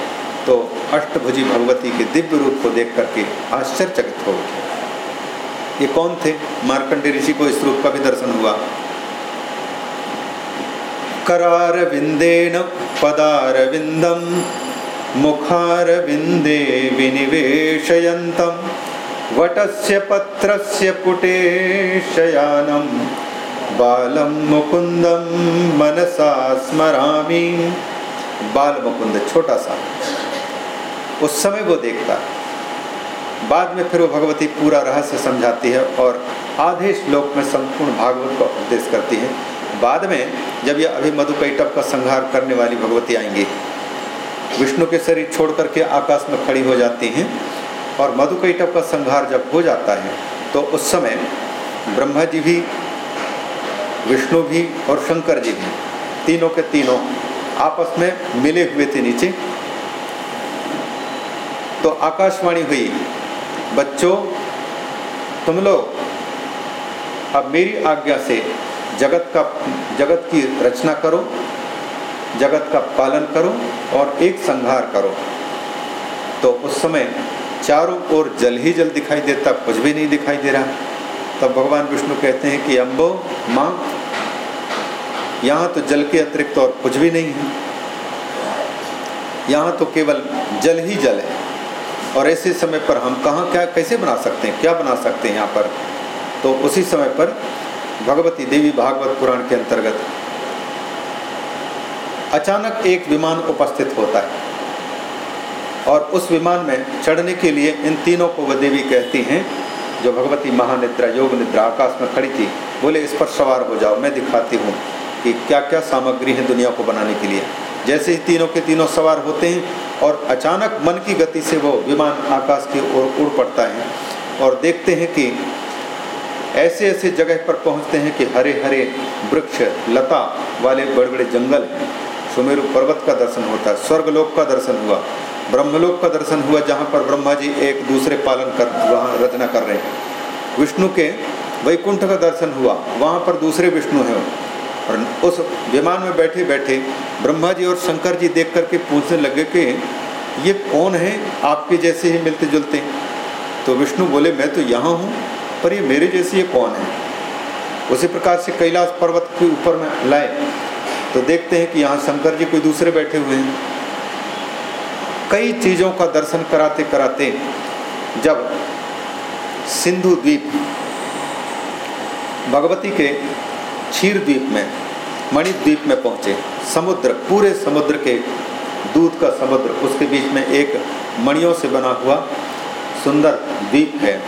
Speaker 1: तो अष्टभुजी भगवती के दिव्य रूप को देख करके आश्चर्यचकित हो उठे। ये कौन थे? मार्कंडे ऋषि को इस रूप का भी दर्शन हुआ। करार विंदेन पदार विंदम मुखार विंदे विनिवेशयन्तम वटस्य पत्रस्य पुटे शयानम बालम मुकुंदम मनसा स्मरामी। बाल मुकुंद छोटा सा। उस समय वो देखता। बाद में फिर वो भगवती पूरा रहस्य समझाती है और आधे श्लोक में संपूर्ण भागवत का उपदेश करती है। बाद में जब यह अभी मधुकैटप का संहार करने वाली भगवती आएँगी, विष्णु के शरीर छोड़ करके आकाश में खड़ी हो जाती हैं और मधुकैटप का संहार जब हो जाता है तो उस समय ब्रह्मा जी भी, विष्णु भी और शंकर जी भी तीनों के तीनों आपस में मिले हुए थे नीचे। तो आकाशवाणी हुई, बच्चों, तुम लोग, अब मेरी आज्ञा से जगत का, जगत की रचना करो, जगत का पालन करो और एक संहार करो। तो उस समय चारों ओर जल ही जल दिखाई देता, कुछ भी नहीं दिखाई दे रहा। तब भगवान विष्णु कहते हैं कि अम्बो माँ, यहाँ तो जल के अतिरिक्त और कुछ भी नहीं है। यहाँ तो केवल जल ही जल है। और ऐसे समय पर हम कहाँ, क्या, कैसे बना सकते हैं, क्या बना सकते हैं यहाँ पर? तो उसी समय पर भगवती देवी भागवत पुराण के अंतर्गत अचानक एक विमान उपस्थित होता है और उस विमान में चढ़ने के लिए इन तीनों को वह देवी कहती हैं, जो भगवती महानिद्रा, योग निद्रा आकाश में खड़ी थी, बोले, इस पर सवार हो जाओ, मैं दिखाती हूँ कि क्या क्या सामग्री है दुनिया को बनाने के लिए। जैसे ही तीनों के तीनों सवार होते हैं और अचानक मन की गति से वो विमान आकाश की ओर उड़ पड़ता है और देखते हैं कि ऐसे ऐसे जगह पर पहुँचते हैं कि हरे हरे वृक्ष, लता वाले बड़े बड़े जंगल हैं। सुमेरु पर्वत का दर्शन होता है, स्वर्गलोक का दर्शन हुआ, ब्रह्मलोक का दर्शन हुआ, जहाँ पर ब्रह्मा जी एक दूसरे पालन कर, वहाँ रचना कर रहे हैं। विष्णु के वैकुंठ का दर्शन हुआ, वहाँ पर दूसरे विष्णु हैं। और उस विमान में बैठे बैठे ब्रह्मा जी और शंकर जी देख करके पूछने लगे कि ये कौन है? आपके जैसे ही मिलते जुलते तो विष्णु बोले, मैं तो यहाँ हूँ पर ये मेरे जैसी ये कौन है? उसी प्रकार से कैलाश पर्वत के ऊपर में लाए। तो देखते हैं कि यहाँ शंकर जी कोई दूसरे बैठे हुए हैं। कई चीज़ों का दर्शन कराते कराते जब सिंधु द्वीप, भगवती के क्षीर द्वीप में मणिद्वीप में पहुँचे। समुद्र, पूरे समुद्र के दूध का समुद्र, उसके बीच में एक मणियों से बना हुआ सुंदर द्वीप है।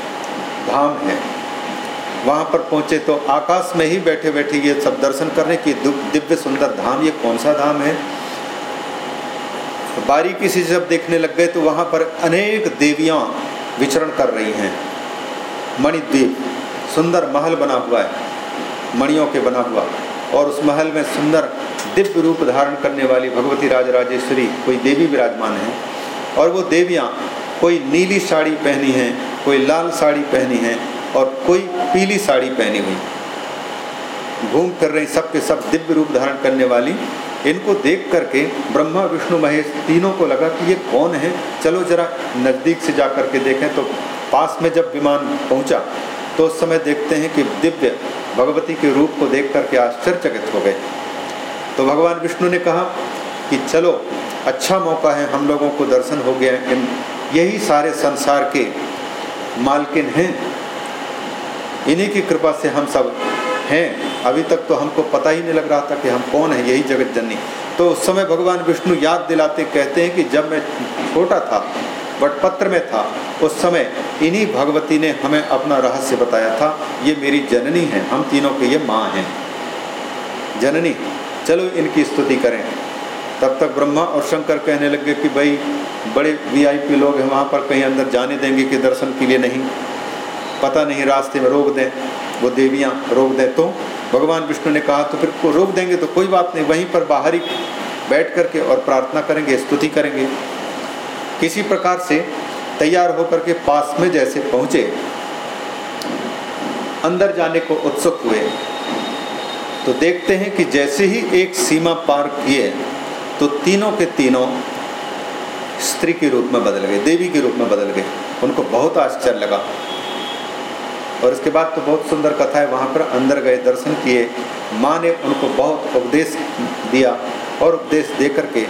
Speaker 1: धाम है। वहाँ पर पहुँचे तो आकाश में ही बैठे बैठे ये सब दर्शन करने की दिव्य सुंदर धाम, ये कौन सा धाम है? बारीकी से जब देखने लग गए तो वहाँ पर अनेक देवियाँ विचरण कर रही हैं। मणिद्वीप, सुंदर महल बना हुआ है, मणियों के बना हुआ। और उस महल में सुंदर दिव्य रूप धारण करने वाली भगवती राज राजेश्वरी कोई देवी विराजमान है। और वो देवियाँ कोई नीली साड़ी पहनी है, कोई लाल साड़ी पहनी है और कोई पीली साड़ी पहनी हुई। घूम कर रही सब के सब दिव्य रूप धारण करने वाली। इनको देख करके ब्रह्मा, विष्णु, महेश तीनों को लगा कि ये कौन है? चलो जरा नज़दीक से जा कर के देखें। तो पास में जब विमान पहुँचा तो उस समय देखते हैं कि दिव्य भगवती के रूप को देख करके आश्चर्यचकित हो गए। तो भगवान विष्णु ने कहा कि चलो अच्छा मौका है, हम लोगों को दर्शन हो गया इन यही सारे संसार के मालकिन हैं। इन्हीं की कृपा से हम सब हैं। अभी तक तो हमको पता ही नहीं लग रहा था कि हम कौन हैं, यही जगत जननी। तो उस समय भगवान विष्णु याद दिलाते, कहते हैं कि जब मैं छोटा था, वटपत्र में था, उस समय इन्हीं भगवती ने हमें अपना रहस्य बताया था, ये मेरी जननी है, हम तीनों के ये माँ हैं। जननी, चलो इनकी स्तुति करें। तब तक ब्रह्मा और शंकर कहने लगे कि भाई, बड़े वीआईपी लोग हैं, वहाँ पर कहीं अंदर जाने देंगे कि दर्शन के लिए नहीं। पता नहीं रास्ते में रोक दें, वो देवियाँ रोक दें। तो भगवान विष्णु ने कहा तो फिर रोक देंगे तो कोई बात नहीं, वहीं पर बाहर ही बैठ करके और प्रार्थना करेंगे, स्तुति करेंगे। किसी प्रकार से तैयार होकर के पास में जैसे पहुँचे, अंदर जाने को उत्सुक हुए। तो देखते हैं कि जैसे ही एक सीमा पार किए तो तीनों के तीनों स्त्री के रूप में बदल गए, देवी के रूप में बदल गए। उनको बहुत आश्चर्य लगा। और इसके बाद तो बहुत सुंदर कथा है, वहाँ पर अंदर गए, दर्शन किए। माँ ने उनको बहुत उपदेश दिया और उपदेश दे करके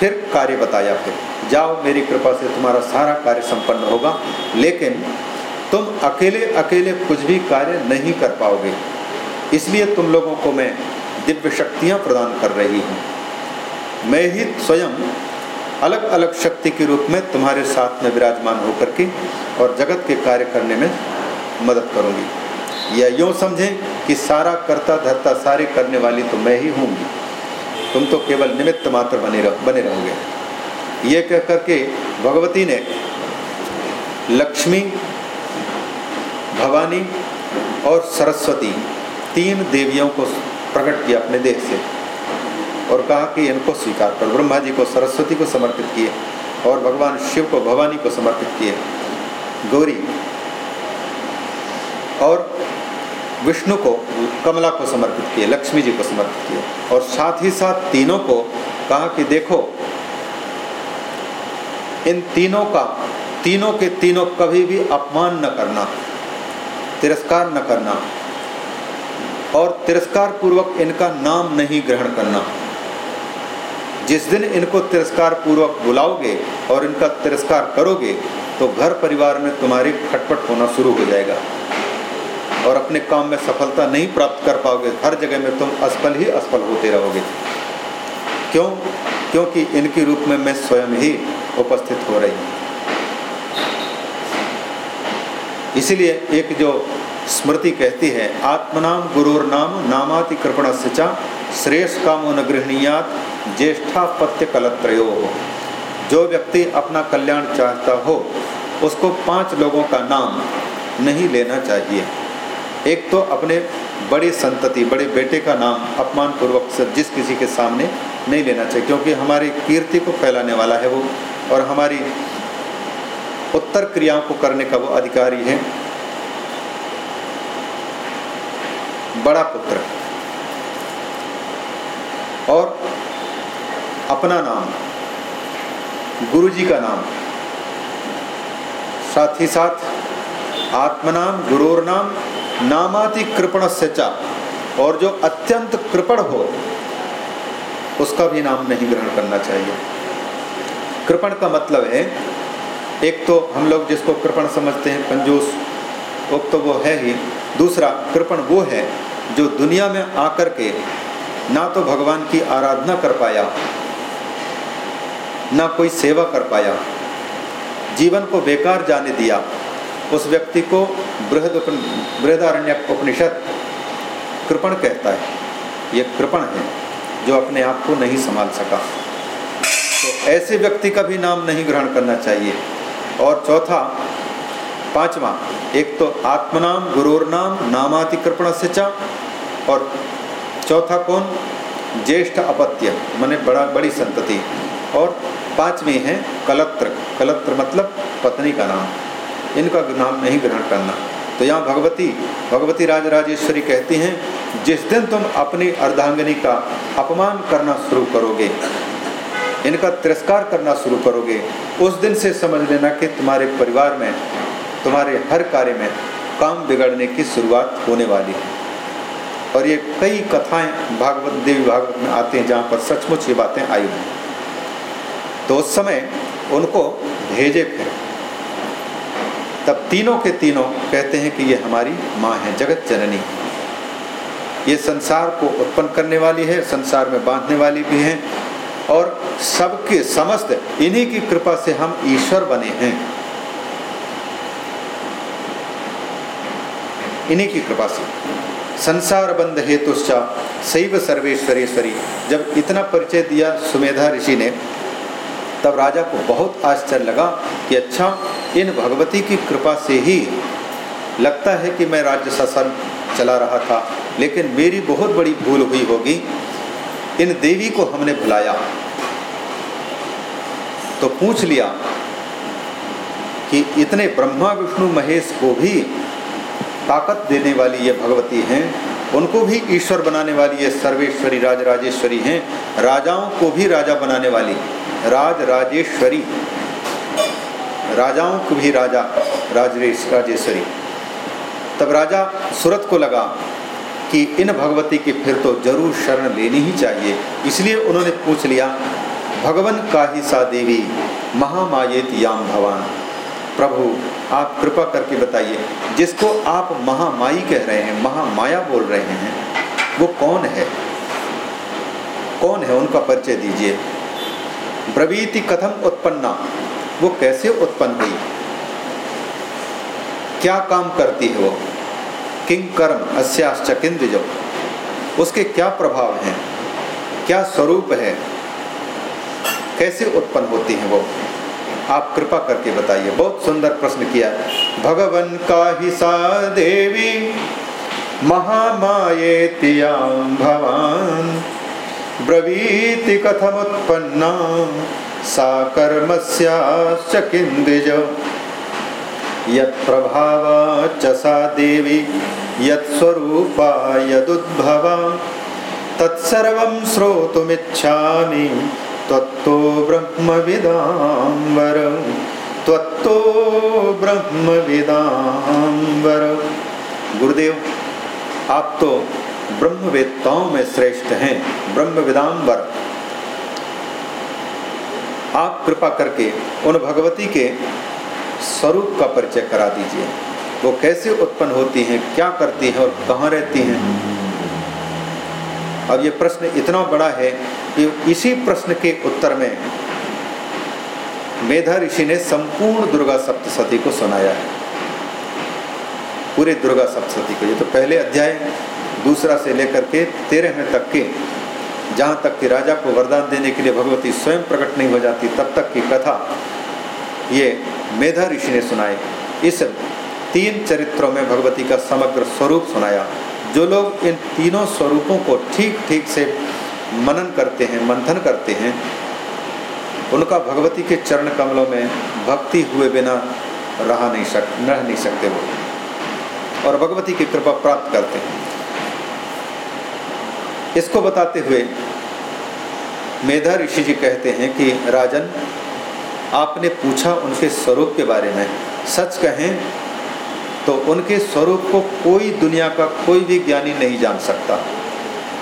Speaker 1: फिर कार्य बताया फिर, जाओ मेरी कृपा से तुम्हारा सारा कार्य संपन्न होगा, लेकिन तुम अकेले अकेले कुछ भी कार्य नहीं कर पाओगे। इसलिए तुम लोगों को मैं दिव्य शक्तियाँ प्रदान कर रही हूँ। मैं ही स्वयं अलग अलग शक्ति के रूप में तुम्हारे साथ में विराजमान होकर के और जगत के कार्य करने में मदद करूँगी। या यूँ समझें कि सारा करता धरता सारे करने वाली तो मैं ही हूँगी तुम तो केवल निमित्त मात्र बने रह, बने रहोगे। ये कह करके भगवती ने लक्ष्मी, भवानी और सरस्वती तीन देवियों को प्रकट किया अपने देश से। और कहा कि इनको स्वीकार कर। ब्रह्मा जी को, सरस्वती को समर्पित किए और भगवान शिव को, भवानी को समर्पित किए। गौरी और विष्णु को, कमला को समर्पित किए, लक्ष्मी जी को समर्पित किए। और साथ ही साथ तीनों को कहा कि देखो, इन तीनों का, तीनों के तीनों कभी भी अपमान न करना, तिरस्कार न करना और तिरस्कार पूर्वक इनका नाम नहीं ग्रहण करना। जिस दिन इनको तिरस्कार पूर्वक बुलाओगे और इनका तिरस्कार करोगे तो घर परिवार में तुम्हारी खटपट होना शुरू हो जाएगा। और अपने काम में सफलता नहीं प्राप्त कर पाओगे, हर जगह में तुम असफल ही असफल होते रहोगे। क्यों? क्योंकि इनके रूप में मैं स्वयं ही उपस्थित हो रही हूँ। इसीलिए एक जो स्मृति कहती है, आत्मनाम गुरुर नाम नामाति कृपण सिचा श्रेष्ठ कामो न गृहणीयात ज्येष्ठापत्य कलत्रयो हो। जो व्यक्ति अपना कल्याण चाहता हो, उसको पाँच लोगों का नाम नहीं लेना चाहिए। एक तो अपने बड़े संतति, बड़े बेटे का नाम अपमान पूर्वक जिस किसी के सामने नहीं लेना चाहिए, क्योंकि हमारी कीर्ति को फैलाने वाला है वो, और हमारी उत्तर क्रियाओं को करने का वो अधिकारी है। बड़ा पुत्र। और अपना नाम गुरु जी का नाम। साथ ही साथ आत्मनाम, गुरोर नाम, नामाति कृपण चा। और जो अत्यंत कृपण हो, उसका भी नाम नहीं ग्रहण करना चाहिए। कृपण का मतलब है, एक तो हम लोग जिसको कृपण समझते हैं कंजूस एक तो वो है ही, दूसरा कृपण वो है जो दुनिया में आकर के ना तो भगवान की आराधना कर पाया, ना कोई सेवा कर पाया, जीवन को बेकार जाने दिया, उस व्यक्ति को बृहद बृहदारण्य उपनिषद कृपण कहता है। ये कृपण है जो अपने आप को नहीं संभाल सका। तो ऐसे व्यक्ति का भी नाम नहीं ग्रहण करना चाहिए। और चौथा पांचवा, एक तो आत्मनाम गुरुर्नाम नामातिकृपण से चा, और चौथा कौन? ज्येष्ठ अपत्य, मैंने बड़ा, बड़ी संतति। और पांचवी है कलत्र। कलत्र मतलब पत्नी का नाम। इनका नाम नहीं ग्रहण करना। तो यहाँ भगवती भगवती राज राजेश्वरी कहती हैं, जिस दिन तुम अपनी अर्धांगिनी का अपमान करना शुरू करोगे, इनका तिरस्कार करना शुरू करोगे, उस दिन से समझ लेना कि तुम्हारे परिवार में तुम्हारे हर कार्य में काम बिगड़ने की शुरुआत होने वाली है। और ये कई कथाएँ भागवत, देवी भागवत में आते हैं जहाँ पर सचमुच ये बातें आई हैं। तो उस समय उनको भेजे फिर। तब तीनों के तीनों कहते हैं कि ये हमारी माँ है, जगत जननी। ये संसार को उत्पन्न करने वाली है, संसार में बांधने वाली भी है, और सबके समस्त इन्हीं की कृपा से हम ईश्वर बने हैं। इन्हीं की कृपा से। संसार बंध हेतुश्चा शैव सर्वेश्वरेश्वरी। जब इतना परिचय दिया सुमेधा ऋषि ने, तब राजा को बहुत आश्चर्य लगा कि अच्छा इन भगवती की कृपा से ही लगता है कि मैं राज्य शासन चला रहा था, लेकिन मेरी बहुत बड़ी भूल हुई होगी। इन देवी को हमने बुलाया तो पूछ लिया कि इतने ब्रह्मा, विष्णु, महेश को भी ताकत देने वाली ये भगवती हैं, उनको भी ईश्वर बनाने वाली ये सर्वेश्वरी राज राजेश्वरी हैं, राजाओं को भी राजा बनाने वाली राज राजेश्वरी राजाओं को भी राजा राजेश राजेश्वरी। तब राजा सूरत को लगा कि इन भगवती की फिर तो ज़रूर शरण लेनी ही चाहिए, इसलिए उन्होंने पूछ लिया, भगवान का ही सा देवी, महामायेत याम भवान। प्रभु, आप कृपा करके बताइए, जिसको आप महामाई कह रहे हैं, महामाया बोल रहे हैं, वो कौन है? कौन है? उनका परिचय दीजिए। ब्रवीति कथम उत्पन्ना। वो कैसे उत्पन्न हुई? क्या काम करती है वो? किंग कर्म? अस्याश्च जो उसके क्या प्रभाव हैं? क्या स्वरूप है? कैसे उत्पन्न होती है वो? आप कृपा करके बताइए। बहुत सुंदर प्रश्न किया। भगवन का ही सा देवी महामायेतियाम भवान, ब्रवीति कथमुत्पन्ना सा कर्मस्याश्च किन्दिज यत्प्रभावा च सा देवी यत्स्वरूपा यदुद्भवा, तत्सर्वं श्रोतुमिच्छामि। त्वत्तो ब्रह्मविदाम्बर त्वत्तो ब्रह्मविदाम्बर गुरुदेव, आप तो ब्रह्मवेत्ताओं में श्रेष्ठ हैं ब्रह्मविदाम्बर आप कृपा करके उन भगवती के स्वरूप का परिचय करा दीजिए। वो कैसे उत्पन्न होती हैं, क्या करती हैं और कहाँ रहती हैं? अब ये प्रश्न इतना बड़ा है कि इसी प्रश्न के उत्तर में मेधा ऋषि ने संपूर्ण दुर्गा सप्तशती को सुनाया है। पूरे दुर्गा सप्तशती को। ये तो पहले अध्याय, दूसरा से लेकर के तेरहवें तक के, जहाँ तक कि राजा को वरदान देने के लिए भगवती स्वयं प्रकट नहीं हो जाती, तब तक की कथा ये मेधा ऋषि ने सुनाई। इस तीन चरित्रों में भगवती का समग्र स्वरूप सुनाया। जो लोग इन तीनों स्वरूपों को ठीक ठीक से मनन करते हैं, मंथन करते हैं, उनका भगवती के चरण कमलों में भक्ति हुए बिना रहा नहीं सक, रह नहीं सकते वो। और भगवती की कृपा प्राप्त करते हैं। इसको बताते हुए मेधा ऋषि जी कहते हैं कि, राजन, आपने पूछा उनके स्वरूप के बारे में। सच कहें तो उनके स्वरूप को कोई दुनिया का कोई भी ज्ञानी नहीं जान सकता।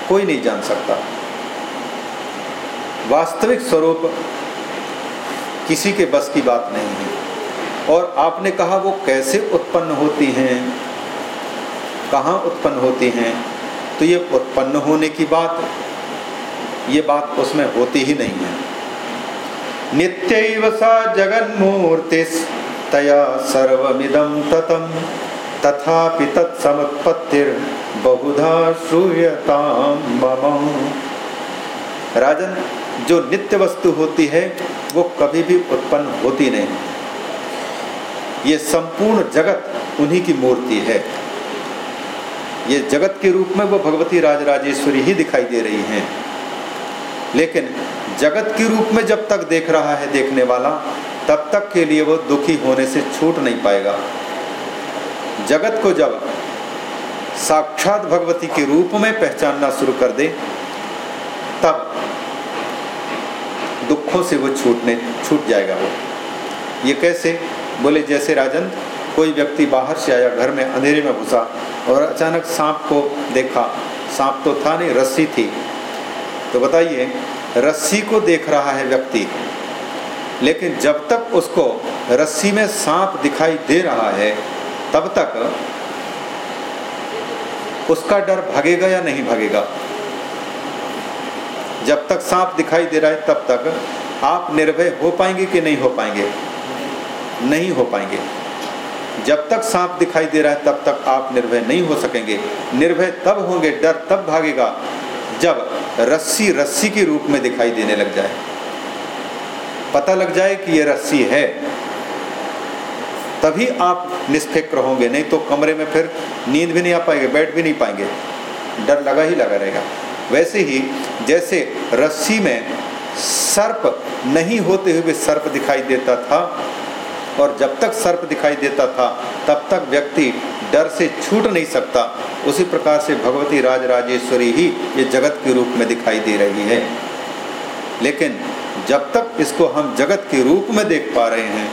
Speaker 1: कोई नहीं जान सकता। वास्तविक स्वरूप किसी के बस की बात नहीं है। और आपने कहा वो कैसे उत्पन्न होती हैं? कहाँ उत्पन्न होती हैं? तो ये उत्पन्न होने की बात, ये बात उसमें होती ही नहीं है। नित्य सा जगन्मूर्तिस तया सर्वमिदं ततम तथापि तत्समुत्पत्तिर बहुधा श्रूयताम मम। राजन, जो नित्य वस्तु होती है, वो कभी भी उत्पन्न होती नहीं। ये संपूर्ण जगत उन्हीं की मूर्ति है। ये जगत के रूप में वो भगवती राजराजेश्वरी ही दिखाई दे रही हैं। लेकिन जगत के रूप में जब तक देख रहा है देखने वाला तब तक के लिए वो दुखी होने से छूट नहीं पाएगा। जगत को जब साक्षात भगवती के रूप में पहचानना शुरू कर दे, तब दुखों से वो छूटने, छूट जाएगा वो। ये कैसे? बोले, जैसे राजन, कोई व्यक्ति बाहर से आया, घर में अंधेरे में घुसा और अचानक सांप को देखा। सांप तो था नहीं, रस्सी थी। तो बताइए, रस्सी को देख रहा है व्यक्ति लेकिन जब तक उसको रस्सी में सांप दिखाई दे रहा है, तब तक उसका डर भागेगा या नहीं भागेगा? जब तक सांप दिखाई दे रहा है, तब तक आप निर्भय हो पाएँगे कि नहीं हो पाएँगे? नहीं हो पाएँगे। जब तक सांप दिखाई दे रहा है, तब तक आप निर्भय नहीं हो सकेंगे। निर्भय तब होंगे, डर तब भागेगा जब रस्सी रस्सी के रूप में दिखाई देने लग जाए। पता लग जाए कि ये रस्सी है। तभी आप निष्फिक्र होंगे, नहीं तो कमरे में फिर नींद भी नहीं आ पाएँगे, बैठ भी नहीं पाएँगे। डर लगा ही लगा रहेगा। वैसे ही जैसे रस्सी में सर्प नहीं होते हुए सर्प दिखाई देता था, और जब तक सर्प दिखाई देता था, तब तक व्यक्ति डर से छूट नहीं सकता। उसी प्रकार से भगवती राज राजेश्वरी ही ये जगत के रूप में दिखाई दे रही है। लेकिन जब तक इसको हम जगत के रूप में देख पा रहे हैं,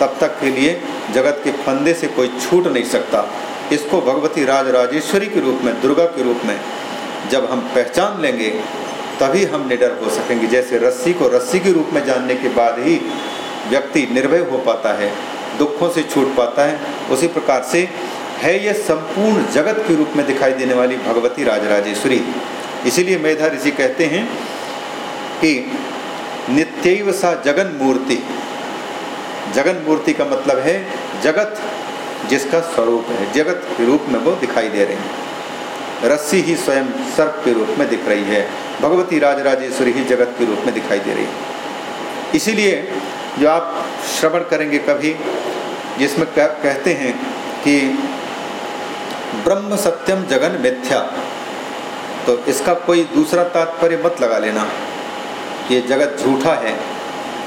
Speaker 1: तब तक के लिए जगत के फंदे से कोई छूट नहीं सकता। इसको भगवती राज राजेश्वरी के रूप में, दुर्गा के रूप में जब हम पहचान लेंगे, तभी हम निडर हो सकेंगे। जैसे रस्सी को रस्सी के रूप में जानने के बाद ही व्यक्ति निर्भय हो पाता है, दुखों से छूट पाता है, उसी प्रकार से है यह संपूर्ण जगत के रूप में दिखाई देने वाली भगवती राजराजेश्वरी। इसीलिए मेधा ऋषि कहते हैं कि नित्यव सा जगन मूर्ति जगन मूर्ति का मतलब है जगत, जिसका स्वरूप है। जगत के रूप में वो दिखाई दे रही है। रस्सी ही स्वयं सर्प के रूप में दिख रही है। भगवती राजराजेश्वरी ही जगत के रूप में दिखाई दे रही है। इसीलिए जो आप श्रवण करेंगे कभी, जिसमें कहते हैं कि ब्रह्म सत्यम जगन मिथ्या तो इसका कोई दूसरा तात्पर्य मत लगा लेना। ये जगत झूठा है,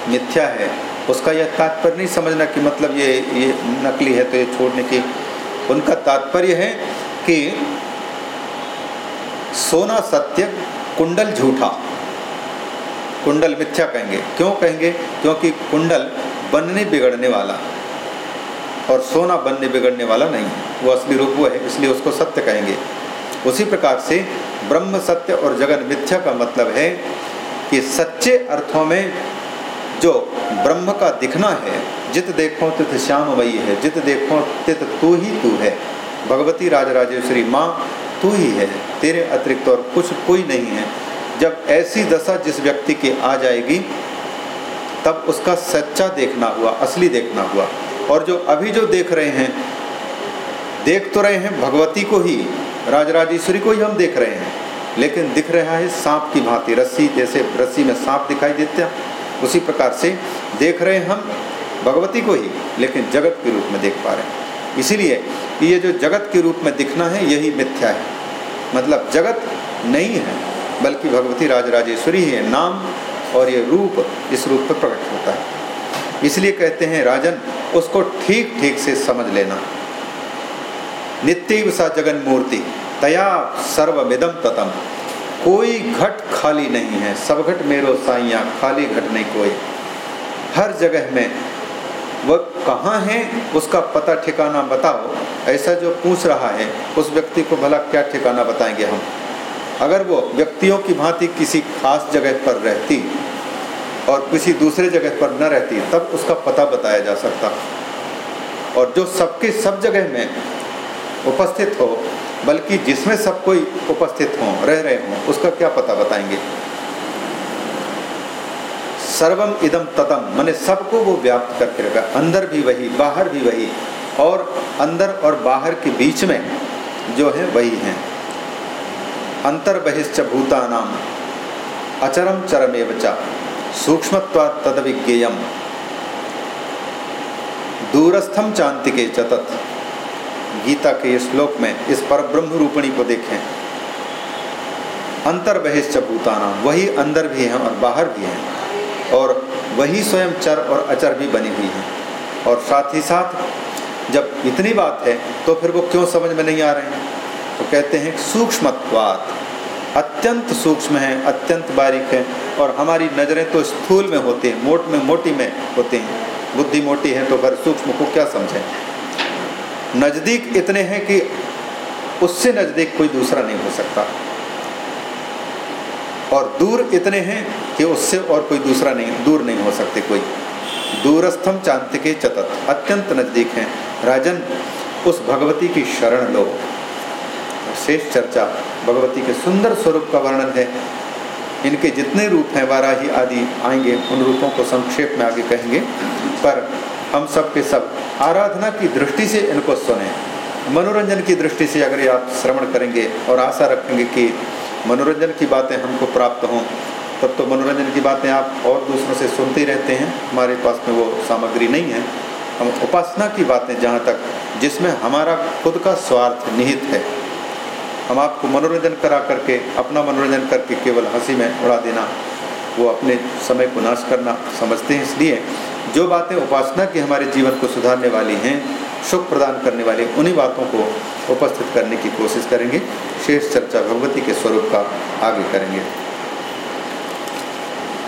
Speaker 1: मिथ्या है, उसका यह तात्पर्य नहीं समझना कि मतलब ये ये नकली है तो ये छोड़ने की उनका तात्पर्य है कि सोना सत्य, कुंडल झूठा। कुंडल मिथ्या कहेंगे। क्यों कहेंगे? क्योंकि कुंडल बनने बिगड़ने वाला। और सोना बनने बिगड़ने वाला नहीं वो असली रूप वो है, इसलिए उसको सत्य कहेंगे। उसी प्रकार से ब्रह्म सत्य और जगन मिथ्या का मतलब है कि सच्चे अर्थों में जो ब्रह्म का दिखना है, जित देखो तित श्याम वही है, जित देखो तित तू ही तू है। भगवती राजराजेश्वरी माँ, तू ही है। तेरे अतिरिक्त और कुछ कोई नहीं है। जब ऐसी दशा जिस व्यक्ति की आ जाएगी, तब उसका सच्चा देखना हुआ, असली देखना हुआ। और जो अभी जो देख रहे हैं, देख तो रहे हैं भगवती को ही राजराजेश्वरी को ही हम देख रहे हैं। लेकिन दिख रहा है सांप की भांति, रस्सी जैसे रस्सी में सांप दिखाई देते हैं। उसी प्रकार से देख रहे हैं हम भगवती को ही, लेकिन जगत के रूप में देख पा रहे हैं। इसीलिए ये जो जगत के रूप में दिखना है, यही मिथ्या है। मतलब जगत नहीं है, बल्कि भगवती राजराजेश्वरी ही है नाम और ये रूप इस रूप पर प्रकट होता है। इसलिए कहते हैं, राजन, उसको ठीक ठीक से समझ लेना। नित्य सा जगन मूर्ति तया सर्वमिदम ततम। कोई घट खाली नहीं है, सब घट मेरो साइया, खाली घट नहीं कोई। हर जगह में वह कहाँ है, उसका पता ठिकाना बताओ। ऐसा जो पूछ रहा है, उस व्यक्ति को भला क्या ठिकाना बताएँगे हम? अगर वो व्यक्तियों की भांति किसी खास जगह पर रहती और किसी दूसरे जगह पर न रहती, तब उसका पता बताया जा सकता। और जो सबके सब जगह में उपस्थित हो, बल्कि जिसमें सब कोई उपस्थित हों, रह रहे हों, उसका क्या पता बताएँगे? सर्वम इदम तदम मैंने सबको वो व्याप्त करके रखा। अंदर भी वही, बाहर भी वही, और अंदर और बाहर के बीच में जो है, वही है। अंतर बहिश्च भूतानाम अचरम चरमेव च सूक्ष्म तद विज्ञेयम दूरस्थम चांति के चतत गीता के श्लोक में इस पर ब्रह्म रूपणी को देखें। अंतर बहिश्च भूतानाम वही अंदर भी है और बाहर भी है, और वही स्वयं चर और अचर भी बनी हुई है। और साथ ही साथ, जब इतनी बात है तो फिर वो क्यों समझ में नहीं आ रहे हैं? तो कहते हैं, सूक्ष्मत्वात, अत्यंत सूक्ष्म है, अत्यंत बारीक है, और हमारी नज़रें तो स्थूल में होती हैं, मोट में मोटी में होती हैं। बुद्धि मोटी है तो फिर सूक्ष्म को क्या समझें? नज़दीक इतने हैं कि उससे नज़दीक कोई दूसरा नहीं हो सकता। और दूर इतने हैं कि उससे और कोई दूसरा नहीं, दूर नहीं हो सकते कोई। दूरस्थम चांत के चतत, अत्यंत नज़दीक हैं। राजन, उस भगवती की शरण लो। शेष चर्चा, भगवती के सुंदर स्वरूप का वर्णन है। इनके जितने रूप हैं, वाराही आदि आएँगे, उन रूपों को संक्षेप में आगे कहेंगे। पर हम सब के सब आराधना की दृष्टि से इनको सुने, मनोरंजन की दृष्टि से अगर आप श्रवण करेंगे और आशा रखेंगे कि मनोरंजन की बातें हमको प्राप्त हों, तब तो मनोरंजन की बातें आप और दूसरों से सुनते रहते हैं। हमारे पास में वो सामग्री नहीं है। हम उपासना की बातें जहाँ तक, जिसमें हमारा खुद का स्वार्थ निहित है। हम आपको मनोरंजन करा करके, अपना मनोरंजन करके केवल हँसी में उड़ा देना, वो अपने समय को नाश करना समझते हैं। इसलिए जो बातें उपासना की हमारे जीवन को सुधारने वाली हैं, सुख प्रदान करने वाली, उन्हीं बातों को उपस्थित करने की कोशिश करेंगे। शेष चर्चा भगवती के स्वरूप का आगे करेंगे।